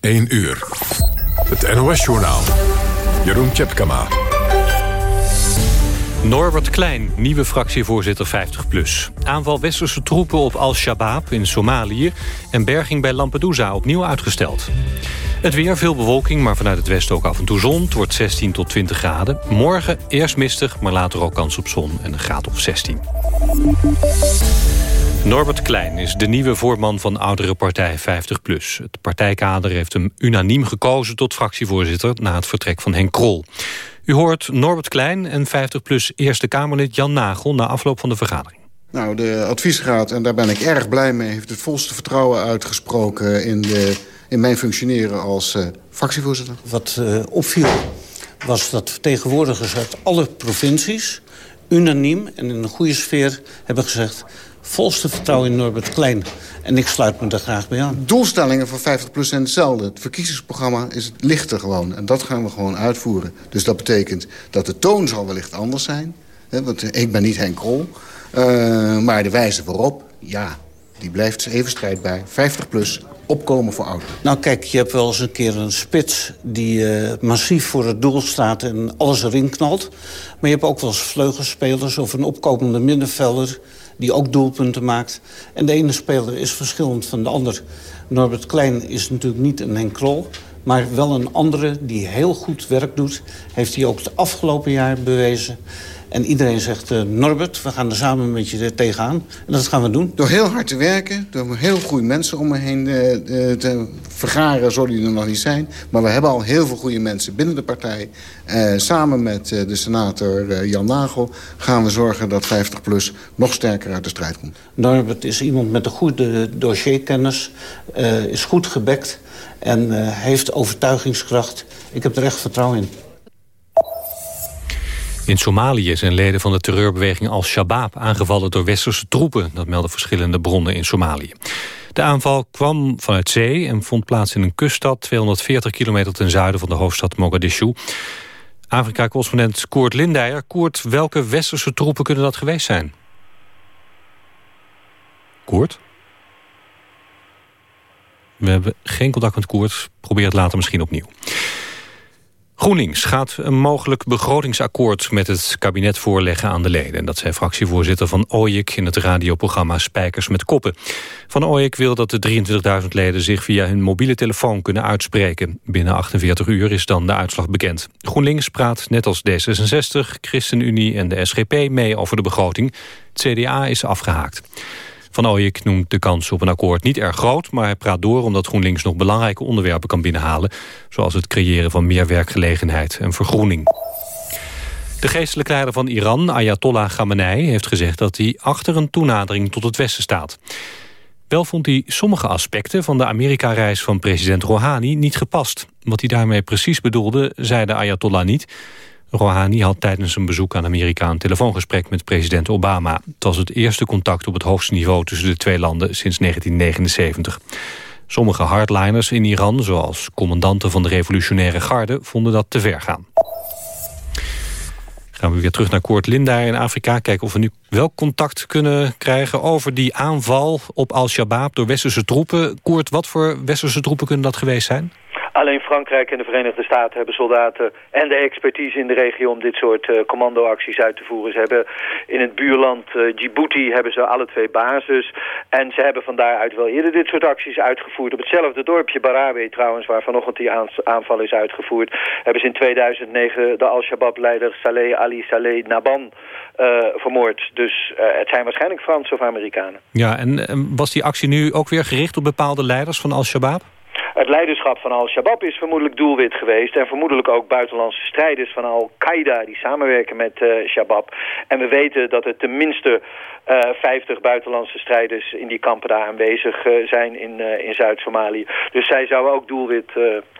1 uur. Het NOS-journaal. Jeroen Tjepkama. Norbert Klein, nieuwe fractievoorzitter 50PLUS. Aanval westerse troepen op Al-Shabaab in Somalië... en berging bij Lampedusa opnieuw uitgesteld. Het weer, veel bewolking, maar vanuit het westen ook af en toe zon. Het wordt 16 tot 20 graden. Morgen eerst mistig, maar later ook kans op zon en een graad of 16. Norbert Klein is de nieuwe voorman van oudere partij 50PLUS. Het partijkader heeft hem unaniem gekozen tot fractievoorzitter... na het vertrek van Henk Krol. U hoort Norbert Klein en 50PLUS Eerste Kamerlid Jan Nagel... na afloop van de vergadering. Nou, de adviesraad, en daar ben ik erg blij mee... heeft het volste vertrouwen uitgesproken in, de, in mijn functioneren als uh, fractievoorzitter. Wat uh, opviel was dat vertegenwoordigers uit alle provincies... unaniem en in een goede sfeer hebben gezegd volste vertrouwen in Norbert Klein. En ik sluit me daar graag bij aan. Doelstellingen voor 50 zijn hetzelfde. Het verkiezingsprogramma is het lichter gewoon. En dat gaan we gewoon uitvoeren. Dus dat betekent dat de toon zal wellicht anders zijn. Hè, want ik ben niet Henk Krol. Uh, maar de wijze waarop, ja, die blijft even strijdbaar. 50 plus, opkomen voor ouderen. Nou kijk, je hebt wel eens een keer een spits die uh, massief voor het doel staat en alles erin knalt. Maar je hebt ook wel eens vleugelspelers of een opkomende middenvelder die ook doelpunten maakt. En de ene speler is verschillend van de ander. Norbert Klein is natuurlijk niet een Henk Krol... maar wel een andere die heel goed werk doet. Heeft hij ook het afgelopen jaar bewezen. En iedereen zegt, uh, Norbert, we gaan er samen met je tegenaan. En dat gaan we doen. Door heel hard te werken, door heel goede mensen om me heen uh, te vergaren... zullen die er nog niet zijn. Maar we hebben al heel veel goede mensen binnen de partij. Uh, samen met de senator Jan Nagel gaan we zorgen dat 50PLUS nog sterker uit de strijd komt. Norbert is iemand met een goede dossierkennis, is goed gebekt... en heeft overtuigingskracht. Ik heb er echt vertrouwen in. In Somalië zijn leden van de terreurbeweging Al-Shabaab aangevallen door westerse troepen. Dat melden verschillende bronnen in Somalië. De aanval kwam vanuit zee en vond plaats in een kuststad... 240 kilometer ten zuiden van de hoofdstad Mogadishu. Afrika-correspondent Koert Lindijer. Koert, welke westerse troepen kunnen dat geweest zijn? Koert? We hebben geen contact met Koert. Probeer het later misschien opnieuw. GroenLinks gaat een mogelijk begrotingsakkoord met het kabinet voorleggen aan de leden. Dat zei fractievoorzitter Van Ooyek in het radioprogramma Spijkers met Koppen. Van Ooyek wil dat de 23.000 leden zich via hun mobiele telefoon kunnen uitspreken. Binnen 48 uur is dan de uitslag bekend. GroenLinks praat net als D66, ChristenUnie en de SGP mee over de begroting. CDA is afgehaakt. Van Ooyek noemt de kans op een akkoord niet erg groot... maar hij praat door omdat GroenLinks nog belangrijke onderwerpen kan binnenhalen... zoals het creëren van meer werkgelegenheid en vergroening. De geestelijke leider van Iran, Ayatollah Khamenei, heeft gezegd dat hij achter een toenadering tot het Westen staat. Wel vond hij sommige aspecten van de Amerika-reis van president Rouhani niet gepast. Wat hij daarmee precies bedoelde, zei de Ayatollah niet. Rouhani had tijdens een bezoek aan Amerika een telefoongesprek met president Obama. Het was het eerste contact op het hoogste niveau tussen de twee landen sinds 1979. Sommige hardliners in Iran, zoals commandanten van de revolutionaire garde, vonden dat te ver gaan. Gaan we weer terug naar Koort Linda in Afrika. Kijken of we nu wel contact kunnen krijgen over die aanval op Al-Shabaab door westerse troepen. Koert, wat voor westerse troepen kunnen dat geweest zijn? Alleen Frankrijk en de Verenigde Staten hebben soldaten en de expertise in de regio om dit soort uh, commandoacties uit te voeren. Ze hebben in het buurland uh, Djibouti hebben ze alle twee bases. En ze hebben van daaruit wel eerder dit soort acties uitgevoerd. Op hetzelfde dorpje Barawe trouwens, waar vanochtend die aanval is uitgevoerd, hebben ze in 2009 de Al-Shabaab-leider Saleh Ali Saleh Naban uh, vermoord. Dus het zijn waarschijnlijk Fransen of Amerikanen. Ja, en was die actie nu ook weer gericht op bepaalde leiders van Al-Shabaab? Het leiderschap van Al-Shabaab is vermoedelijk doelwit geweest... en vermoedelijk ook buitenlandse strijders van Al-Qaeda... die samenwerken met uh, Shabab. En we weten dat er tenminste uh, eh, 50 buitenlandse strijders... in die kampen daar aanwezig uh, zijn in, in Zuid-Somalië. Dus zij zouden ook doelwit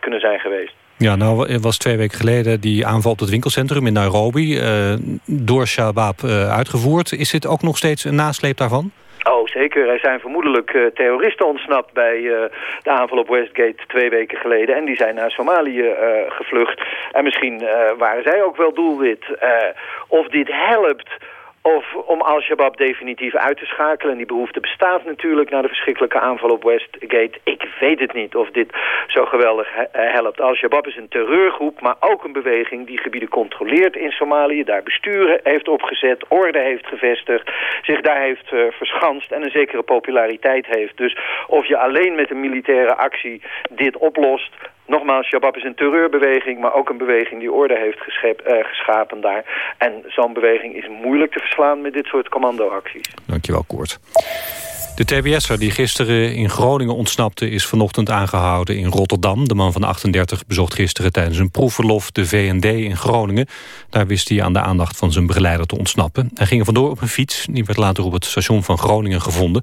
kunnen zijn geweest. Ja, nou was twee weken geleden die aanval op het winkelcentrum in Nairobi... door Shabab uitgevoerd. Is dit ook nog steeds een nasleep daarvan? Zeker. Er zijn vermoedelijk uh, terroristen ontsnapt bij uh, de aanval op Westgate twee weken geleden. En die zijn naar Somalië uh, gevlucht. En misschien waren zij ook wel doelwit. of dit helpt of om Al-Shabaab definitief uit te schakelen. En die behoefte bestaat natuurlijk na de verschrikkelijke aanval op Westgate. Ik weet het niet of dit zo geweldig helpt. Al-Shabaab is een terreurgroep, maar ook een beweging die gebieden controleert in Somalië. Daar besturen heeft opgezet, orde heeft gevestigd, zich daar heeft uh, verschanst en een zekere populariteit heeft. Dus of je alleen met een militaire actie dit oplost... Nogmaals, Shabab is een terreurbeweging, maar ook een beweging die orde heeft uh, geschapen daar. En zo'n beweging is moeilijk te verslaan met dit soort commandoacties. Dankjewel, Koort. De TBS'er die gisteren in Groningen ontsnapte... is vanochtend aangehouden in Rotterdam. De man van 38 bezocht gisteren tijdens een proefverlof de VND in Groningen. Daar wist hij aan de aandacht van zijn begeleider te ontsnappen. Hij ging er vandoor op een fiets. Die werd later op het station van Groningen gevonden.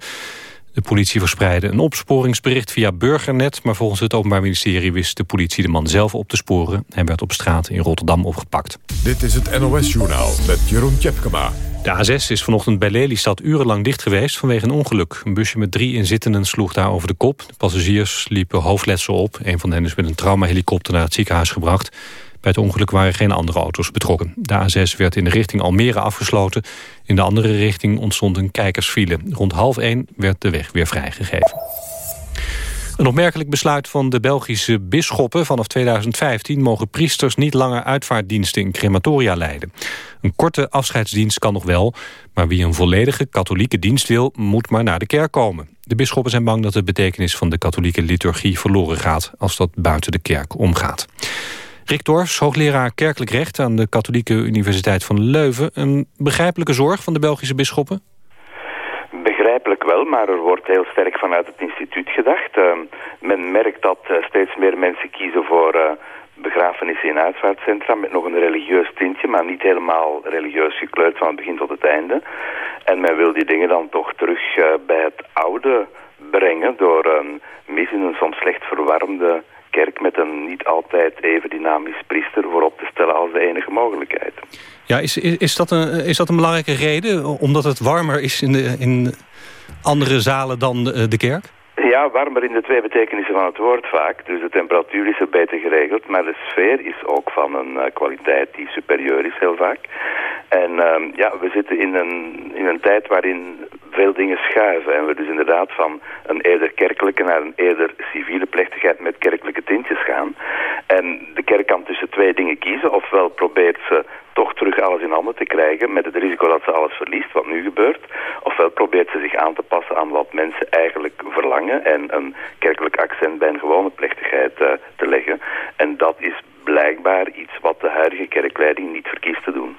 De politie verspreidde een opsporingsbericht via Burgernet... maar volgens het Openbaar Ministerie wist de politie de man zelf op te sporen. Hij werd op straat in Rotterdam opgepakt. Dit is het NOS-journaal met Jeroen Tjepkema. De A6 is vanochtend bij Lelystad urenlang dicht geweest vanwege een ongeluk. Een busje met drie inzittenden sloeg daar over de kop. De passagiers liepen hoofdletsel op. Een van hen is met een traumahelikopter naar het ziekenhuis gebracht. Bij het ongeluk waren geen andere auto's betrokken. De A6 werd in de richting Almere afgesloten. In de andere richting ontstond een kijkersfile. Rond half één werd de weg weer vrijgegeven. Een opmerkelijk besluit van de Belgische bisschoppen. Vanaf 2015 mogen priesters niet langer uitvaartdiensten in crematoria leiden. Een korte afscheidsdienst kan nog wel, maar wie een volledige katholieke dienst wil, moet maar naar de kerk komen. De bisschoppen zijn bang dat de betekenis van de katholieke liturgie verloren gaat als dat buiten de kerk omgaat. Rick hoogleraar kerkelijk recht aan de Katholieke Universiteit van Leuven. Een begrijpelijke zorg van de Belgische bisschoppen? Begrijpelijk wel, maar er wordt heel sterk vanuit het instituut gedacht. Uh, men merkt dat uh, steeds meer mensen kiezen voor uh, begrafenissen in uitvaartcentra met nog een religieus tintje, maar niet helemaal religieus gekleurd van het begin tot het einde. En men wil die dingen dan toch terug bij het oude brengen door een mis in een soms slecht verwarmde kerk met een niet altijd even dynamisch priester voorop te stellen als de enige mogelijkheid. Ja, is, is, is, dat, een, is dat een belangrijke reden? Omdat het warmer is in, de, in andere zalen dan de, de kerk? Ja, warmer in de twee betekenissen van het woord vaak. Dus de temperatuur is er beter geregeld, maar de sfeer is ook van een uh, kwaliteit die superieur is heel vaak. En uh, ja, we zitten in een, in een tijd waarin veel dingen schuiven. En we dus inderdaad van een eerder kerkelijke naar een eerder civiele plechtigheid met kerkelijke. En de kerk kan tussen twee dingen kiezen. Ofwel probeert ze toch terug alles in handen te krijgen met het risico dat ze alles verliest, wat nu gebeurt. Ofwel probeert ze zich aan te passen aan wat mensen eigenlijk verlangen en een kerkelijk accent bij een gewone plechtigheid uh, te leggen. En dat is blijkbaar iets wat de huidige kerkleiding niet verkiest te doen.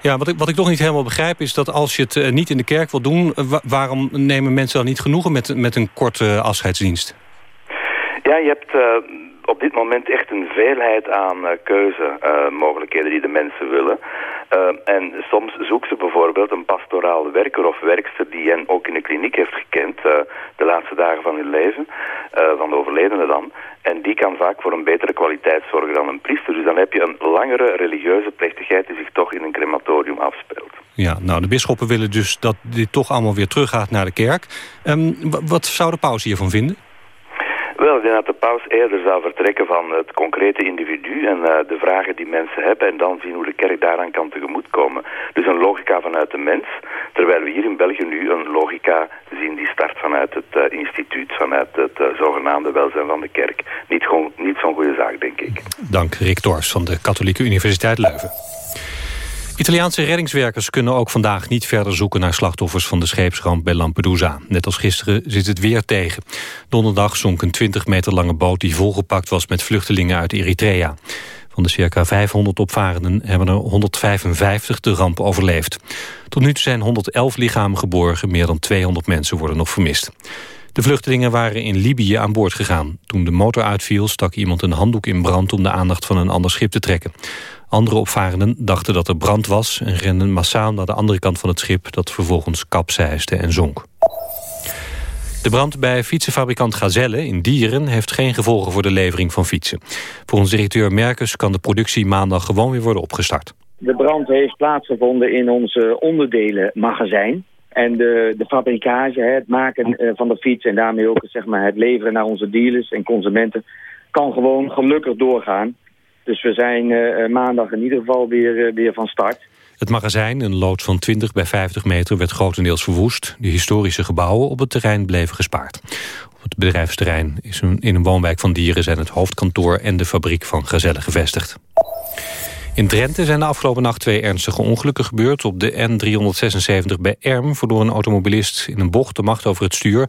Ja, wat ik, wat ik toch niet helemaal begrijp is dat als je het uh, niet in de kerk wil doen... Uh, waarom nemen mensen dan niet genoegen met, met een korte afscheidsdienst? Ja, je hebt op dit moment echt een veelheid aan uh, keuzemogelijkheden die de mensen willen. Uh, en soms zoeken ze bijvoorbeeld een pastoraal werker of werkster die hen ook in de kliniek heeft gekend de laatste dagen van hun leven, van de overledene dan. En die kan vaak voor een betere kwaliteit zorgen dan een priester. Dus dan heb je een langere religieuze plechtigheid die zich toch in een crematorium afspeelt. Ja, nou de bisschoppen willen dus dat dit toch allemaal weer teruggaat naar de kerk. Um, wat zou de paus hiervan vinden? Ik denk dat de paus eerder zou vertrekken van het concrete individu en uh, de vragen die mensen hebben en dan zien hoe de kerk daaraan kan tegemoetkomen. Dus een logica vanuit de mens, terwijl we hier in België nu een logica zien die start vanuit het uh, instituut, vanuit het uh, zogenaamde welzijn van de kerk. Niet, niet zo'n goede zaak, denk ik. Dank Rick Dors van de Katholieke Universiteit Leuven. Italiaanse reddingswerkers kunnen ook vandaag niet verder zoeken naar slachtoffers van de scheepsramp bij Lampedusa. Net als gisteren zit het weer tegen. Donderdag zonk een 20 meter lange boot die volgepakt was met vluchtelingen uit Eritrea. Van de circa 500 opvarenden hebben er 155 de ramp overleefd. Tot nu toe zijn 111 lichamen geborgen, meer dan 200 mensen worden nog vermist. De vluchtelingen waren in Libië aan boord gegaan. Toen de motor uitviel stak iemand een handdoek in brand om de aandacht van een ander schip te trekken. Andere opvarenden dachten dat er brand was... en renden massaal naar de andere kant van het schip... dat vervolgens kapseisde en zonk. De brand bij fietsenfabrikant Gazelle in Dieren... heeft geen gevolgen voor de levering van fietsen. Volgens directeur Merkers kan de productie maandag gewoon weer worden opgestart. De brand heeft plaatsgevonden in ons onderdelenmagazijn. En de, de fabrikage, het maken eh, van de fiets en daarmee ook zeg maar, het leveren naar onze dealers en consumenten... kan gewoon gelukkig doorgaan. Dus we zijn uh, maandag in ieder geval weer, weer van start. Het magazijn, een loods van 20 bij 50 meter, werd grotendeels verwoest. De historische gebouwen op het terrein bleven gespaard. Op het bedrijfsterrein is in een woonwijk van dieren... zijn het hoofdkantoor en de fabriek van Gazelle gevestigd. In Drenthe zijn de afgelopen nacht twee ernstige ongelukken gebeurd. Op de N376 bij Erm verloor een automobilist in een bocht de macht over het stuur.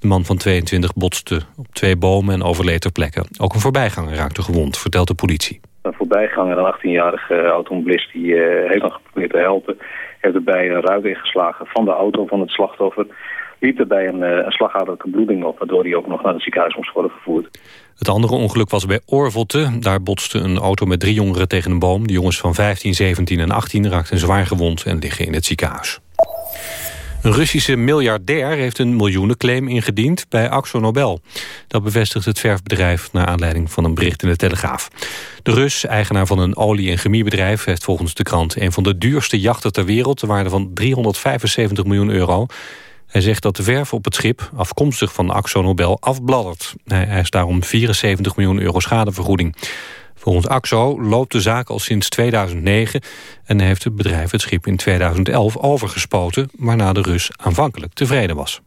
De man van 22 botste op twee bomen en overleed ter plekke. Ook een voorbijganger raakte gewond, vertelt de politie. Een voorbijganger, een 18-jarige automobilist, die uh, heeft dan geprobeerd te helpen. Heeft erbij een ruit ingeslagen van de auto van het slachtoffer. Liep erbij een, uh, een slagadelijke bloeding op, waardoor hij ook nog naar het ziekenhuis moest worden vervoerd. Het andere ongeluk was bij Orvelte. Daar botste een auto met drie jongeren tegen een boom. De jongens van 15, 17 en 18 raakten zwaar gewond en liggen in het ziekenhuis. Een Russische miljardair heeft een miljoenenclaim ingediend bij Axo Nobel. Dat bevestigt het verfbedrijf naar aanleiding van een bericht in de Telegraaf. De Rus, eigenaar van een olie- en chemiebedrijf... heeft volgens de krant een van de duurste jachten ter wereld... de waarde van 375 miljoen euro. Hij zegt dat de verf op het schip, afkomstig van Axo Nobel, afbladdert. Hij eist daarom 74 miljoen euro schadevergoeding. Volgens AXO loopt de zaak al sinds 2009... en heeft het bedrijf het schip in 2011 overgespoten... waarna de Rus aanvankelijk tevreden was.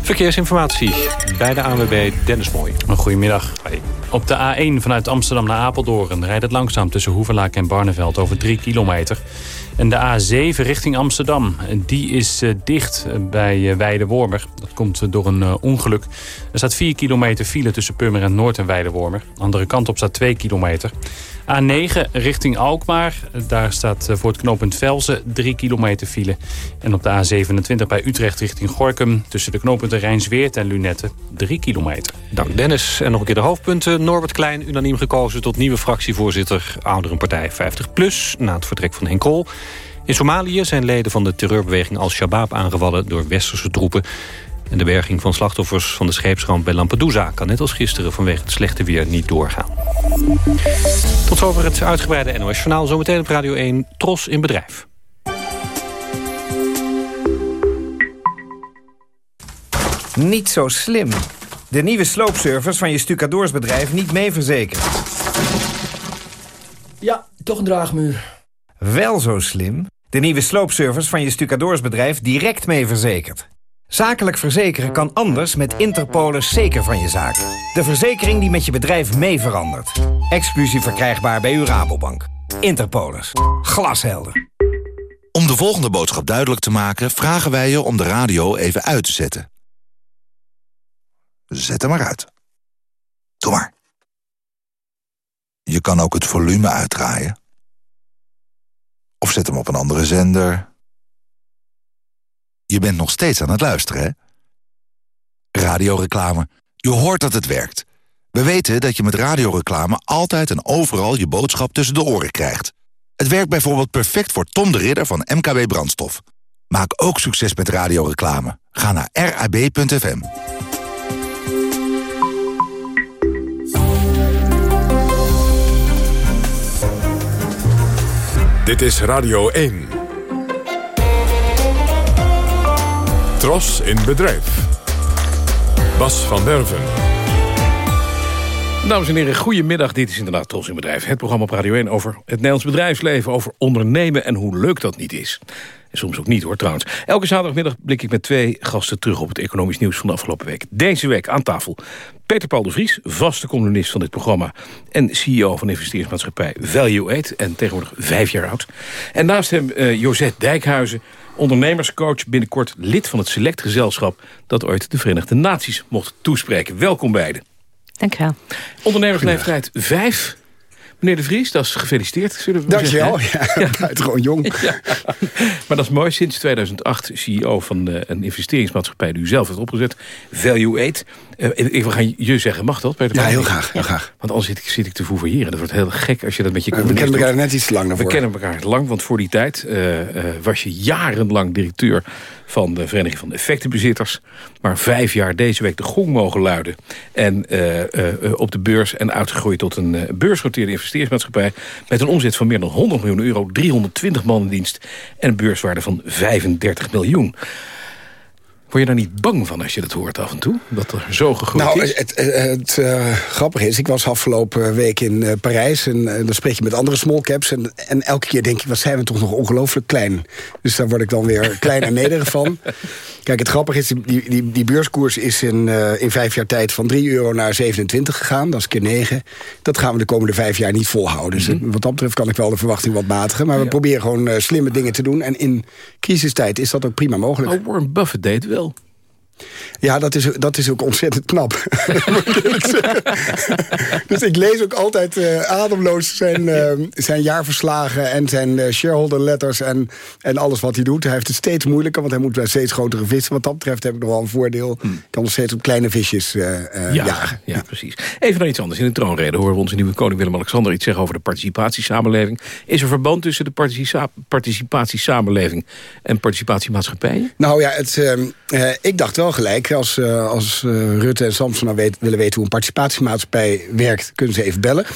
Verkeersinformatie bij de ANWB Dennis Mooi. Goedemiddag. Op de A1 vanuit Amsterdam naar Apeldoorn rijdt het langzaam tussen Hoevelaak en Barneveld over 3 kilometer. En de A7 richting Amsterdam, die is uh, dicht bij uh, Weidewormer. Dat komt door een ongeluk. Er staat 4 kilometer file tussen Purmerend Noord en Weidewormer. Andere kant op staat 2 kilometer. A9 richting Alkmaar. Daar staat voor het knooppunt Velzen 3 kilometer file. En op de A27 bij Utrecht richting Gorkum... tussen de knooppunten Rijnsweert en Lunette 3 kilometer. Dank Dennis. En nog een keer de hoofdpunten. Norbert Klein, unaniem gekozen tot nieuwe fractievoorzitter... Ouderenpartij 50PLUS, na het vertrek van Henk Krol. In Somalië zijn leden van de terreurbeweging Al-Shabaab aangevallen... door westerse troepen. En de berging van slachtoffers van de scheepsramp bij Lampedusa... kan net als gisteren vanwege het slechte weer niet doorgaan. Tot zover het uitgebreide NOS-journaal. Zometeen op Radio 1, Tros in Bedrijf. Niet zo slim. De nieuwe sloopservice van je stucadoorsbedrijf niet mee verzekerd. Ja, toch een draagmuur. Wel zo slim. De nieuwe sloopservice van je stucadoorsbedrijf direct mee verzekerd. Zakelijk verzekeren kan anders met Interpolis zeker van je zaak. De verzekering die met je bedrijf mee verandert. Exclusief verkrijgbaar bij uw Rabobank. Interpolis. Glashelder. Om de volgende boodschap duidelijk te maken... vragen wij je om de radio even uit te zetten. Zet hem maar uit. Doe maar. Je kan ook het volume uitdraaien. Of zet hem op een andere zender. Je bent nog steeds aan het luisteren, hè? Radioreclame. Je hoort dat het werkt. We weten dat je met radioreclame altijd en overal je boodschap tussen de oren krijgt. Het werkt bijvoorbeeld perfect voor Tom de Ridder van MKB Brandstof. Maak ook succes met radioreclame. Ga naar rab.fm. Dit is Radio 1. Tros in bedrijf. Bas van Derven. Dames en heren, goedemiddag. Dit is inderdaad Tros in Bedrijf. Het programma op Radio 1 over het Nederlands bedrijfsleven... over ondernemen en hoe leuk dat niet is. En soms ook niet hoor, trouwens. Elke zaterdagmiddag blik ik met twee gasten terug... op het economisch nieuws van de afgelopen week. Deze week aan tafel Peter Paul de Vries, vaste columnist van dit programma... en CEO van investeringsmaatschappij Value Aid... en tegenwoordig vijf jaar oud. En naast hem uh, Josette Dijkhuizen, ondernemerscoach... binnenkort lid van het selectgezelschap... dat ooit de Verenigde Naties mocht toespreken. Welkom beiden. Dank je wel. Ondernemersleeftijd 5. Meneer De Vries, dat is gefeliciteerd. Zullen we Dank je wel. zeggen, Ja, buitengewoon jong. Ja. Maar dat is mooi. Sinds 2008 CEO van een investeringsmaatschappij... die u zelf heeft opgezet, Value Aid. Uh, ik ga je zeggen, mag dat? Peter Ja, heel graag. Heel graag. Want anders zit ik, zit ik te foevoyeren. Dat wordt heel gek als je dat met je We kennen elkaar doet. net iets te lang daarvoor. We kennen elkaar lang, want voor die tijd uh, uh, was je jarenlang directeur van de Vereniging van Effectenbezitters. Maar vijf jaar deze week de gong mogen luiden. En uh, op de beurs en uitgegroeid tot een beursgenoteerde Met een omzet van meer dan 100 miljoen euro, 320 man in dienst. En een beurswaarde van 35 miljoen. Word je daar niet bang van als je dat hoort af en toe? Dat er zo gegroeid nou, is? Het, het, het uh, grappige is, ik was afgelopen week in uh, Parijs... en uh, dan spreek je met andere small caps... En, en elke keer denk je, wat zijn we toch nog ongelooflijk klein. Dus daar word ik dan weer klein en nederig van. Kijk, het grappige is, die, die, die beurskoers is in, in vijf jaar tijd... van 3 euro naar 27 gegaan, dat is keer 9. Dat gaan we de komende vijf jaar niet volhouden. Dus mm -hmm. wat dat betreft kan ik wel de verwachting wat matigen. Maar we proberen gewoon slimme dingen te doen. En in crisistijd is dat ook prima mogelijk. Oh, Warren Buffett deed wel. do. Ja, dat is, dat is ook ontzettend knap. dus ik lees ook altijd uh, ademloos zijn, uh, zijn jaarverslagen... en zijn uh, shareholder letters en, en alles wat hij doet. Hij heeft het steeds moeilijker, want hij moet bij steeds grotere vissen. Wat dat betreft heb ik nog wel een voordeel. Hmm. Ik kan nog steeds op kleine visjes ja, jagen. Ja, precies. Even naar iets anders. In de troonrede horen we onze nieuwe koning Willem-Alexander... iets zeggen over de participatiesamenleving. Is er verband tussen de participa participatiesamenleving en participatiemaatschappijen? Nou ja, het, ehm, ik dacht wel gelijk. Als, uh, als uh, Rutte en Samson nou weet, willen weten hoe een participatiemaatschappij werkt... kunnen ze even bellen.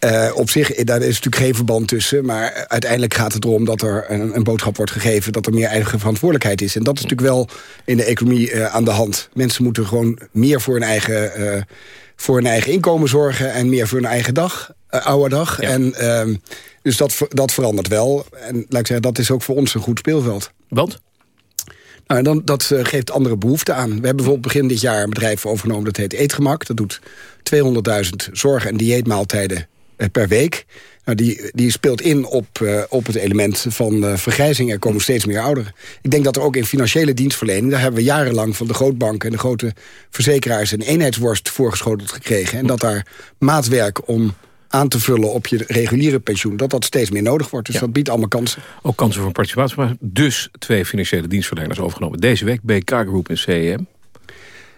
uh, op zich, daar is natuurlijk geen verband tussen. Maar uiteindelijk gaat het erom dat er een, een, boodschap wordt gegeven... dat er meer eigen verantwoordelijkheid is. En dat is natuurlijk wel in de economie aan de hand. Mensen moeten gewoon meer voor hun eigen, voor hun eigen inkomen zorgen... en meer voor hun eigen dag, oude dag. Ja. En, ehm, dus dat, dat verandert wel. En laat ik zeggen, dat is ook voor ons een goed speelveld. Want? Nou, dan, dat uh, geeft andere behoeften aan. We hebben bijvoorbeeld begin dit jaar een bedrijf overgenomen... dat heet Eetgemak. Dat doet 200.000 zorg- en dieetmaaltijden uh, per week. Nou, die, die speelt in op, uh, op het element van vergrijzing. Er komen steeds meer ouderen. Ik denk dat er ook in financiële dienstverlening... daar hebben we jarenlang van de grootbanken en de grote verzekeraars... een eenheidsworst voorgeschoteld gekregen. En dat daar maatwerk om aan te vullen op je reguliere pensioen... dat dat steeds meer nodig wordt. Dus ja. dat biedt allemaal kansen. Ook kansen voor participatie. Dus twee financiële dienstverleners overgenomen. Deze week BK Group en CEM.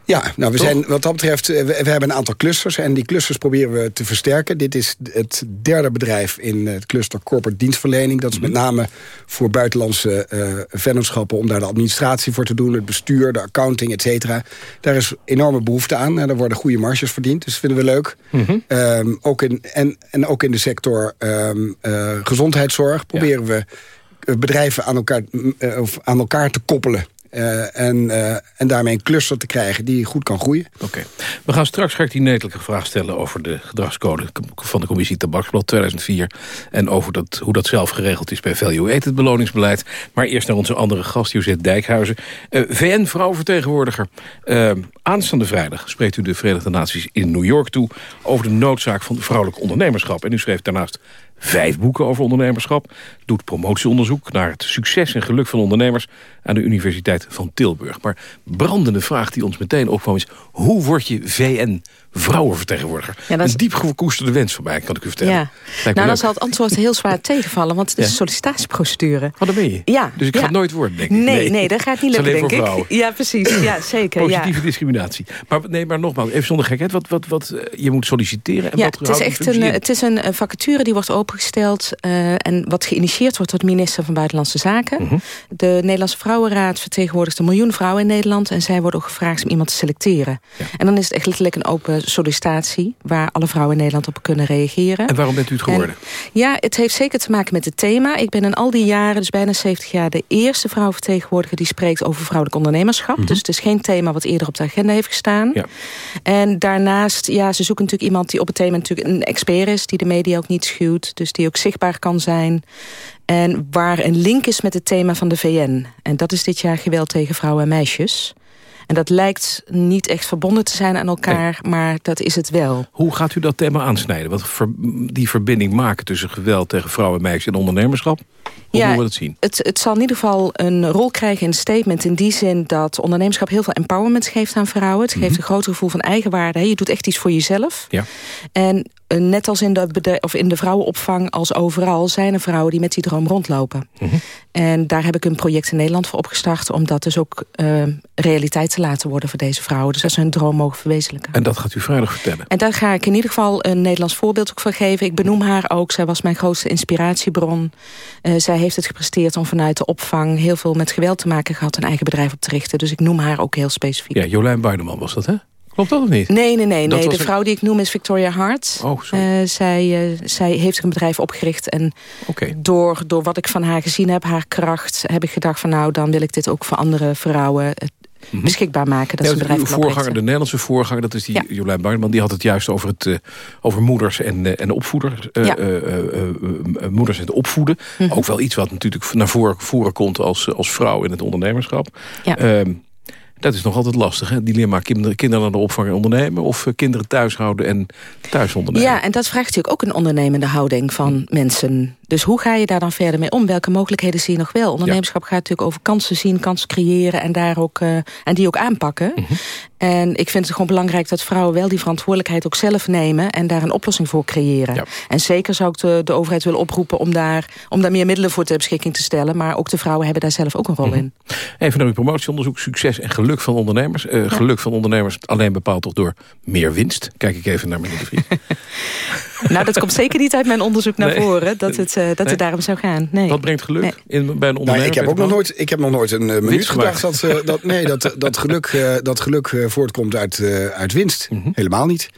Ja, nou, we zijn, wat dat betreft, we, we, hebben een aantal clusters... en die clusters proberen we te versterken. Dit is het derde bedrijf in het cluster corporate dienstverlening. Dat is met name voor buitenlandse uh, vennootschappen... om daar de administratie voor te doen, het bestuur, de accounting, et cetera. Daar is enorme behoefte aan en er worden goede marges verdiend. Dus dat vinden we leuk. Mm -hmm. um, ook in, en, en ook in de sector um, uh, gezondheidszorg proberen ja. we bedrijven aan elkaar, uh, of aan elkaar te koppelen. Uh, en, uh, en daarmee een cluster te krijgen die goed kan groeien. Oké. We gaan straks ga ik die netelijke vraag stellen over de gedragscode van de commissie Tabaksblad 2004. En over dat, hoe dat zelf geregeld is bij Value Aid, het beloningsbeleid. Maar eerst naar onze andere gast, Josette Dijkhuizen. Uh, VN-vrouwenvertegenwoordiger. aanstaande vrijdag spreekt u de Verenigde Naties in New York toe... over de noodzaak van vrouwelijk ondernemerschap. En u schreef daarnaast vijf boeken over ondernemerschap. Doet promotieonderzoek naar het succes en geluk van ondernemers... aan de Universiteit van Tilburg. Maar brandende vraag die ons meteen opkwam is... hoe word je VN vrouwenvertegenwoordiger? Ja, is... Een diep gekoesterde wens van mij, kan ik u vertellen. Ja. Nou, dan zal het antwoord heel zwaar tegenvallen... want het is ja. een sollicitatieprocedure. Oh, daar ben je? Ja. Dus ik ga het nooit worden, denk ik. Nee, nee, nee dat gaat niet lukken, denk ik. Ja, precies. Ja, zeker. Positieve discriminatie. Maar, nee, maar nogmaals, even zonder gekheid. Wat, wat, wat, je moet solliciteren en ja, wat het is echt een, het is een vacature die wordt opengesteld... Uh, en wat geïnitieerd wordt door de minister van Buitenlandse Zaken. Mhm. De Nederlandse Vrouwenraad vertegenwoordigt een miljoen vrouwen in Nederland... en zij worden ook gevraagd om iemand te selecteren. Ja. En dan is het echt letterlijk een open sollicitatie... waar alle vrouwen in Nederland op kunnen reageren. En waarom bent u het geworden? En, ja, het heeft zeker te maken met het thema. Ik ben in al die jaren, dus bijna 70 jaar... de eerste vrouwenvertegenwoordiger die spreekt over vrouwelijk ondernemerschap. Mhm. Dus het is geen thema wat eerder op de agenda heeft gestaan. Ja. En daarnaast, ja, ze zoeken natuurlijk iemand die op het thema natuurlijk een expert is... die de media ook niet schuwt, dus die ook zichtbaar kan zijn... En waar een link is met het thema van de VN. En dat is dit jaar geweld tegen vrouwen en meisjes. En dat lijkt niet echt verbonden te zijn aan elkaar, nee. maar dat is het wel. Hoe gaat u dat thema aansnijden? Wat ver, die verbinding maken tussen geweld tegen vrouwen en meisjes en ondernemerschap? Hoe ja, moeten we dat zien? Het, het zal in ieder geval een rol krijgen in het statement... in die zin dat ondernemerschap heel veel empowerment geeft aan vrouwen. Het geeft mm -hmm. een groter gevoel van eigenwaarde. Je doet echt iets voor jezelf. Ja. En net als in de, of in de vrouwenopvang als overal... zijn er vrouwen die met die droom rondlopen. Mm -hmm. En daar heb ik een project in Nederland voor opgestart... om dat dus ook uh, realiteit te laten worden voor deze vrouwen. Dus dat ze hun droom mogen verwezenlijken. En dat gaat u vrijdag vertellen? En daar ga ik in ieder geval een Nederlands voorbeeld ook voor geven. Ik benoem haar ook. Zij was mijn grootste inspiratiebron. Uh, zij heeft het gepresteerd om vanuit de opvang... heel veel met geweld te maken gehad... een eigen bedrijf op te richten. Dus ik noem haar ook heel specifiek. Ja, Jolijn Buideman was dat, hè? Klopt dat of niet? Nee, nee, nee. Dat nee. De een- vrouw die ik noem is Victoria Hart. Oh, Eh, zij, eh, zij heeft een bedrijf opgericht. En door, door wat ik van haar gezien heb, haar kracht... heb ik gedacht van nou, dan wil ik dit ook voor andere vrouwen... eh, beschikbaar maken. Dat Ja, een bedrijf uw voorganger, de Nederlandse voorganger, dat is die Jolijn Bartman... die had het juist over, het, over moeders en, en opvoeders. Ja. moeders en het opvoeden. Mhm. Ook wel iets wat natuurlijk naar voren, voren komt als, als vrouw in het ondernemerschap. Ja. Ehm, dat is nog altijd lastig, hè? Dilemma kinderen, kinderen naar de opvang en ondernemen... of eh, kinderen thuis houden en thuis ondernemen. Ja, en dat vraagt natuurlijk ook een ondernemende houding van mensen. Dus hoe ga je daar dan verder mee om? Welke mogelijkheden zie je nog wel? Ondernemerschap gaat natuurlijk over kansen zien, kansen creëren... en, daar ook, eh, en die ook aanpakken. En ik vind het gewoon belangrijk dat vrouwen wel die verantwoordelijkheid ook zelf nemen... en daar een oplossing voor creëren. En zeker zou ik de, de overheid willen oproepen om daar, om daar meer middelen voor ter beschikking te stellen. Maar ook de vrouwen hebben daar zelf ook een rol in. Even naar uw promotieonderzoek. Succes en geluk van ondernemers. Eh, Geluk van ondernemers alleen bepaald toch door meer winst. Kijk ik even naar meneer De Vries. Nou, dat komt zeker niet uit mijn onderzoek naar Nee. voren... dat het, eh, dat Nee. het daarom zou gaan. Nee. Wat brengt geluk Nee. in, bij een Nou, ondernemer? ik, heb ook nog nooit, ik heb nog nooit een eh, minuut gedacht dat, eh, dat, nee, dat, dat geluk, eh, dat geluk voortkomt uit, eh, uit winst. Mhm. Helemaal niet.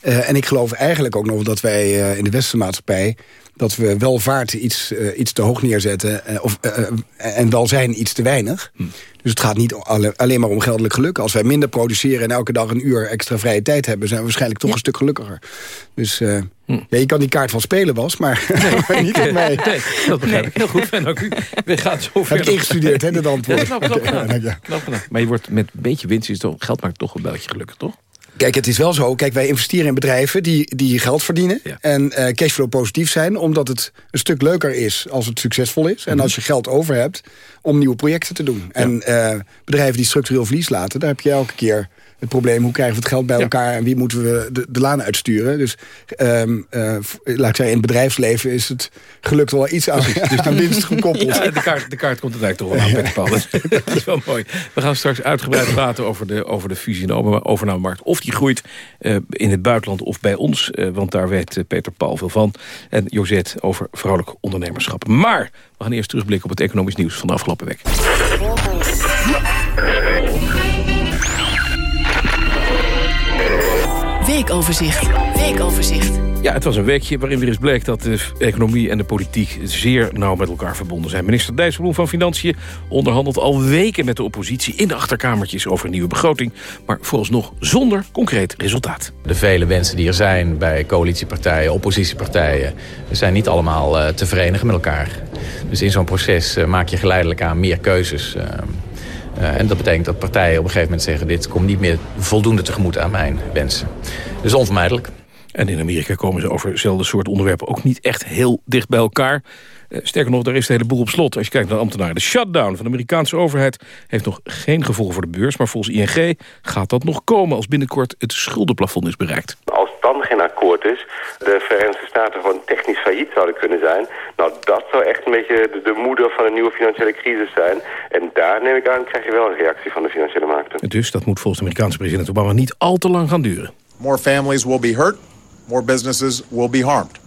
Eh, en ik geloof eigenlijk ook nog dat wij eh, in de westerse maatschappij... dat we welvaart iets, eh, iets te hoog neerzetten eh, of, eh, en welzijn iets te weinig. Hm. Dus het gaat niet alle- alleen maar om geldelijk geluk. Als wij minder produceren en elke dag een uur extra vrije tijd hebben... zijn we waarschijnlijk toch een stuk gelukkiger. Dus eh, Hm. ja, je kan die kaart van spelen was, maar, maar niet op mij. Nee, dat begrijp ik heel goed. En ook u. We gaan zo verder. Heb ik ingestudeerd, hè, dat antwoord. Ja, knap, knap. Maar je wordt met een beetje winst, is toch, geld maakt toch een beetje gelukkig, toch? Kijk, het is wel zo. Kijk, wij investeren in bedrijven die, die geld verdienen... en eh, cashflow positief zijn, omdat het een stuk leuker is... als het succesvol is Mhm. en als je geld over hebt om nieuwe projecten te doen. En eh, bedrijven die structureel verlies laten... daar heb je elke keer het probleem... hoe krijgen we het geld bij elkaar en wie moeten we de, de laan uitsturen. Dus ehm, eh, laat ik zeggen, in het bedrijfsleven is het gelukt wel iets aan, aan winst gekoppeld. Ja, de, kaart, de kaart komt het eigenlijk toch wel aan. Dat, is wel mooi. We gaan straks uitgebreid praten over de, over de fusie- en over- overnamemarkt. Of groeit eh, in het buitenland of bij ons. eh, want daar weet eh, Peter Paul veel van. En Josette over vrouwelijk ondernemerschap. Maar we gaan eerst terugblikken op het economisch nieuws van de afgelopen week. Weekoverzicht. Weekoverzicht. Ja, het was een weekje waarin weer eens bleek dat de economie en de politiek zeer nauw met elkaar verbonden zijn. Minister Dijsselbloem van Financiën onderhandelt al weken met de oppositie in de achterkamertjes over een nieuwe begroting. Maar vooralsnog zonder concreet resultaat. De vele wensen die er zijn bij coalitiepartijen, oppositiepartijen... zijn niet allemaal eh, te verenigen met elkaar. Dus in zo'n proces eh, maak je geleidelijk aan meer keuzes. eh, eh, en dat betekent dat partijen op een gegeven moment zeggen... dit komt niet meer voldoende tegemoet aan mijn wensen. Dus onvermijdelijk. En in Amerika komen ze over hetzelfde soort onderwerpen ook niet echt heel dicht bij elkaar. Eh, sterker nog, daar is de hele boel op slot. Als je kijkt naar de ambtenaren. De shutdown van de Amerikaanse overheid heeft nog geen gevolgen voor de beurs. Maar volgens ING gaat dat nog komen als binnenkort het schuldenplafond is bereikt. Als dan geen akkoord is, de Verenigde Staten gewoon technisch failliet zouden kunnen zijn. Nou, dat zou echt een beetje de, de moeder van een nieuwe financiële crisis zijn. En daar neem ik aan, krijg je wel een reactie van de financiële markten. En dus, dat moet volgens de Amerikaanse president Obama niet al te lang gaan duren. More families will be hurt, more businesses will be harmed.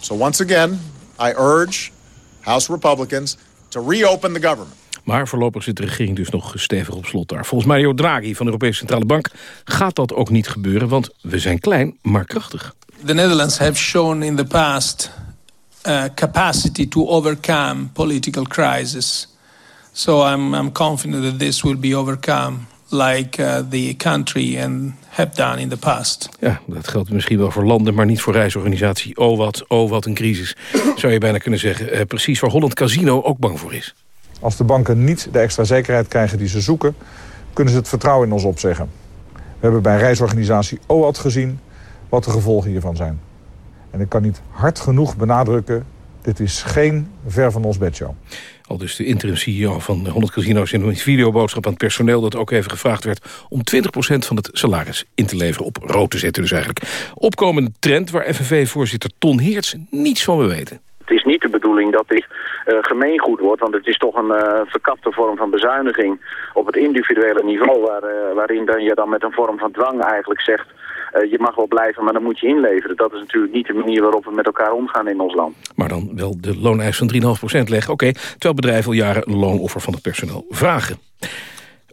So once again, I urge House Republicans to reopen the government. Maar voorlopig zit de regering dus nog stevig op slot daar. Volgens Mario Draghi van de Europese Centrale Bank gaat dat ook niet gebeuren... want we zijn klein, maar krachtig. The Netherlands have shown in the past uh, capacity to overcome political crisis. So I'm, I'm confident that this will be overcome like uh, the country and have done in the past. Ja, dat geldt misschien wel voor landen, maar niet voor reisorganisatie. Oh wat, oh wat een crisis, zou je bijna kunnen zeggen. Eh, precies waar Holland Casino ook bang voor is. Als de banken niet de extra zekerheid krijgen die ze zoeken... kunnen ze het vertrouwen in ons opzeggen. We hebben bij reisorganisatie OAT gezien wat de gevolgen hiervan zijn. En ik kan niet hard genoeg benadrukken... dit is geen ver van ons bedshow. Dus de interim CEO van 100 casino's in een videoboodschap aan het personeel... dat ook even gevraagd werd om 20% van het salaris in te leveren. Op rood te zetten dus eigenlijk. Opkomende trend waar FNV-voorzitter Ton Heerts niets van wil weten. Het is niet de bedoeling dat dit eh, gemeengoed wordt, want het is toch een eh, verkapte vorm van bezuiniging op het individuele niveau, waar, eh, waarin dan je dan met een vorm van dwang eigenlijk zegt, je mag wel blijven, maar dan moet je inleveren. Dat is natuurlijk niet de manier waarop we met elkaar omgaan in ons land. Maar dan wel de looneis van 3,5% leggen. Oké, terwijl bedrijven al jaren een loonoffer van het personeel vragen.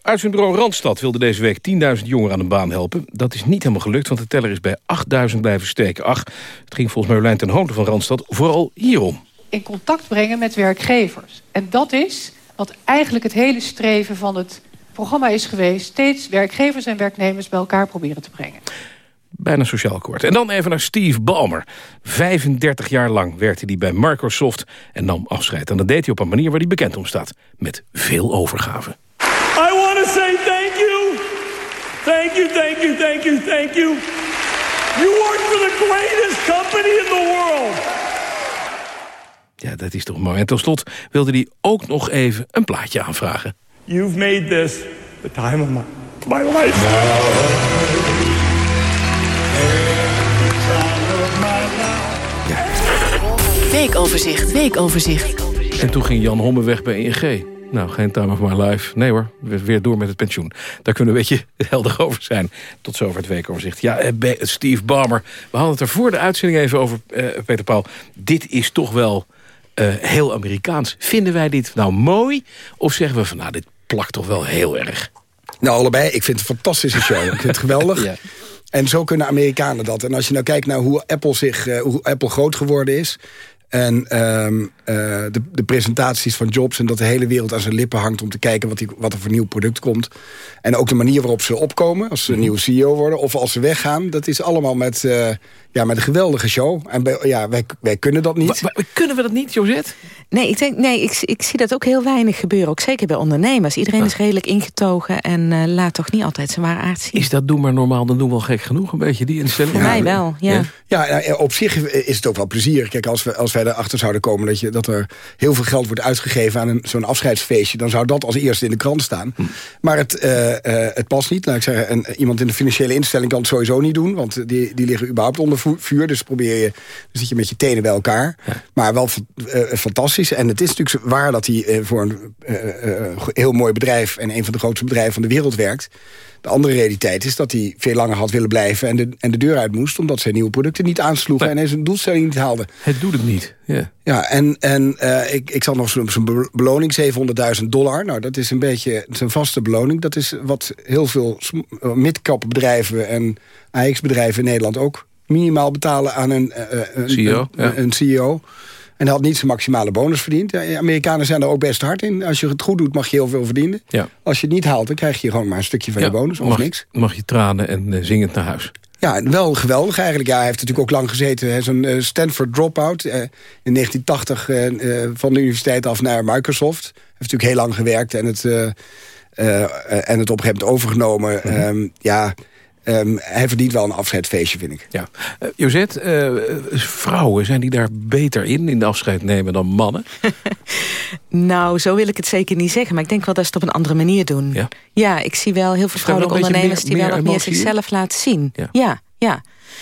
Uitzendbureau Randstad wilde deze week 10.000 jongeren aan de baan helpen. Dat is niet helemaal gelukt, want de teller is bij 8.000 blijven steken. Ach, het ging volgens mij Jolijn ten Hoogte van Randstad vooral hierom. In contact brengen met werkgevers. En dat is wat eigenlijk het hele streven van het programma is geweest... steeds werkgevers en werknemers bij elkaar proberen te brengen. Bijna sociaal akkoord. En dan even naar Steve Ballmer. 35 jaar lang werkte hij bij Microsoft en nam afscheid. En dat deed hij op een manier waar hij bekend om staat. Met veel overgave. I want to say thank you. Thank you, thank you, thank you, thank you. You work for the greatest company in the world. Ja, dat is toch mooi. En tot slot wilde hij ook nog even een plaatje aanvragen. You've made this the time of my, my life. Weekoverzicht, weekoverzicht. En toen ging Jan Homme weg bij ING. Nou, geen time of my life. Nee hoor, weer door met het pensioen. Daar kunnen we een beetje helder over zijn. Tot zover het weekoverzicht. Ja, eh, Steve Ballmer. We hadden het er voor de uitzending even over, uh, Peter Paul. Dit is toch wel uh, heel Amerikaans. Vinden wij dit nou mooi? Of zeggen we van, nou, dit plakt toch wel heel erg? Nou, allebei. Ik vind het een fantastische show. Ik vind het geweldig. ja. En zo kunnen Amerikanen dat. En als je nou kijkt naar hoe Apple, zich, uh, hoe Apple groot geworden is... En um, uh, de, de, presentaties van Jobs en dat de hele wereld aan zijn lippen hangt... om te kijken wat, die, wat er voor nieuw product komt. En ook de manier waarop ze opkomen als ze een nieuwe CEO worden... of als ze weggaan, dat is allemaal met, uh, ja, met een geweldige show. En bij, ja, wij, wij kunnen dat niet. Maar, maar, kunnen we dat niet, Josette? Nee, ik, denk, nee ik, ik zie dat ook heel weinig gebeuren. Ook zeker bij ondernemers. Iedereen is redelijk ingetogen en uh, laat toch niet altijd zijn ware aard zien. Is dat doen maar normaal, dan doen we wel gek genoeg een beetje, die instelling? Voor mij wel, ja. Ja, ja op zich is het ook wel plezier. Kijk, als, we, als wij erachter zouden komen dat, je, dat er heel veel geld wordt uitgegeven... aan zo'n afscheidsfeestje, dan zou dat als eerste in de krant staan. Hm. Maar het, uh, uh, het past niet. Laat ik zeggen, een, iemand in de financiële instelling kan het sowieso niet doen... want die, die liggen überhaupt onder vuur. Dus probeer je, dan zit je met je tenen bij elkaar. Ja. Maar wel uh, fantastisch. En het is natuurlijk waar dat hij voor een heel mooi bedrijf... en een van de grootste bedrijven van de wereld werkt... De andere realiteit is dat hij veel langer had willen blijven... en de, en de deur uit moest, omdat zijn nieuwe producten niet aansloegen... En hij zijn doelstelling niet haalde. Het doet het niet, ja. Ja, en, en uh, ik, ik zat nog zo'n beloning, 700.000 dollar. Nou, dat is een beetje zijn vaste beloning. Dat is wat heel veel midcap bedrijven en AX-bedrijven in Nederland ook minimaal betalen aan een, uh, een, CEO, een, ja. een CEO. En hij had niet zijn maximale bonus verdiend. De Amerikanen zijn er ook best hard in. Als je het goed doet, mag je heel veel verdienen. Ja. Als je het niet haalt, dan krijg je gewoon maar een stukje van ja, je bonus. Of mag, niks. Mag je tranen en uh, zingend naar huis. Ja, en wel geweldig eigenlijk. Ja, hij heeft natuurlijk ook lang gezeten. Zo'n uh, Stanford dropout uh, in 1980 uh, van de universiteit af naar Microsoft. Hij heeft natuurlijk heel lang gewerkt en het, en het op een gegeven moment overgenomen. Mhm. Mm -hmm. um, ja, Um, hij verdient wel een afscheidsfeestje, vind ik. Ja. Uh, Josette, uh, vrouwen, zijn die daar beter in, in de afscheid nemen dan mannen? nou, zo wil ik het zeker niet zeggen. Maar ik denk wel dat ze het op een andere manier doen. Ja, ja ik zie wel heel veel vrouwelijke ondernemers... Meer, die wel meer wat meer zichzelf laten zien. Ja. ja, ja.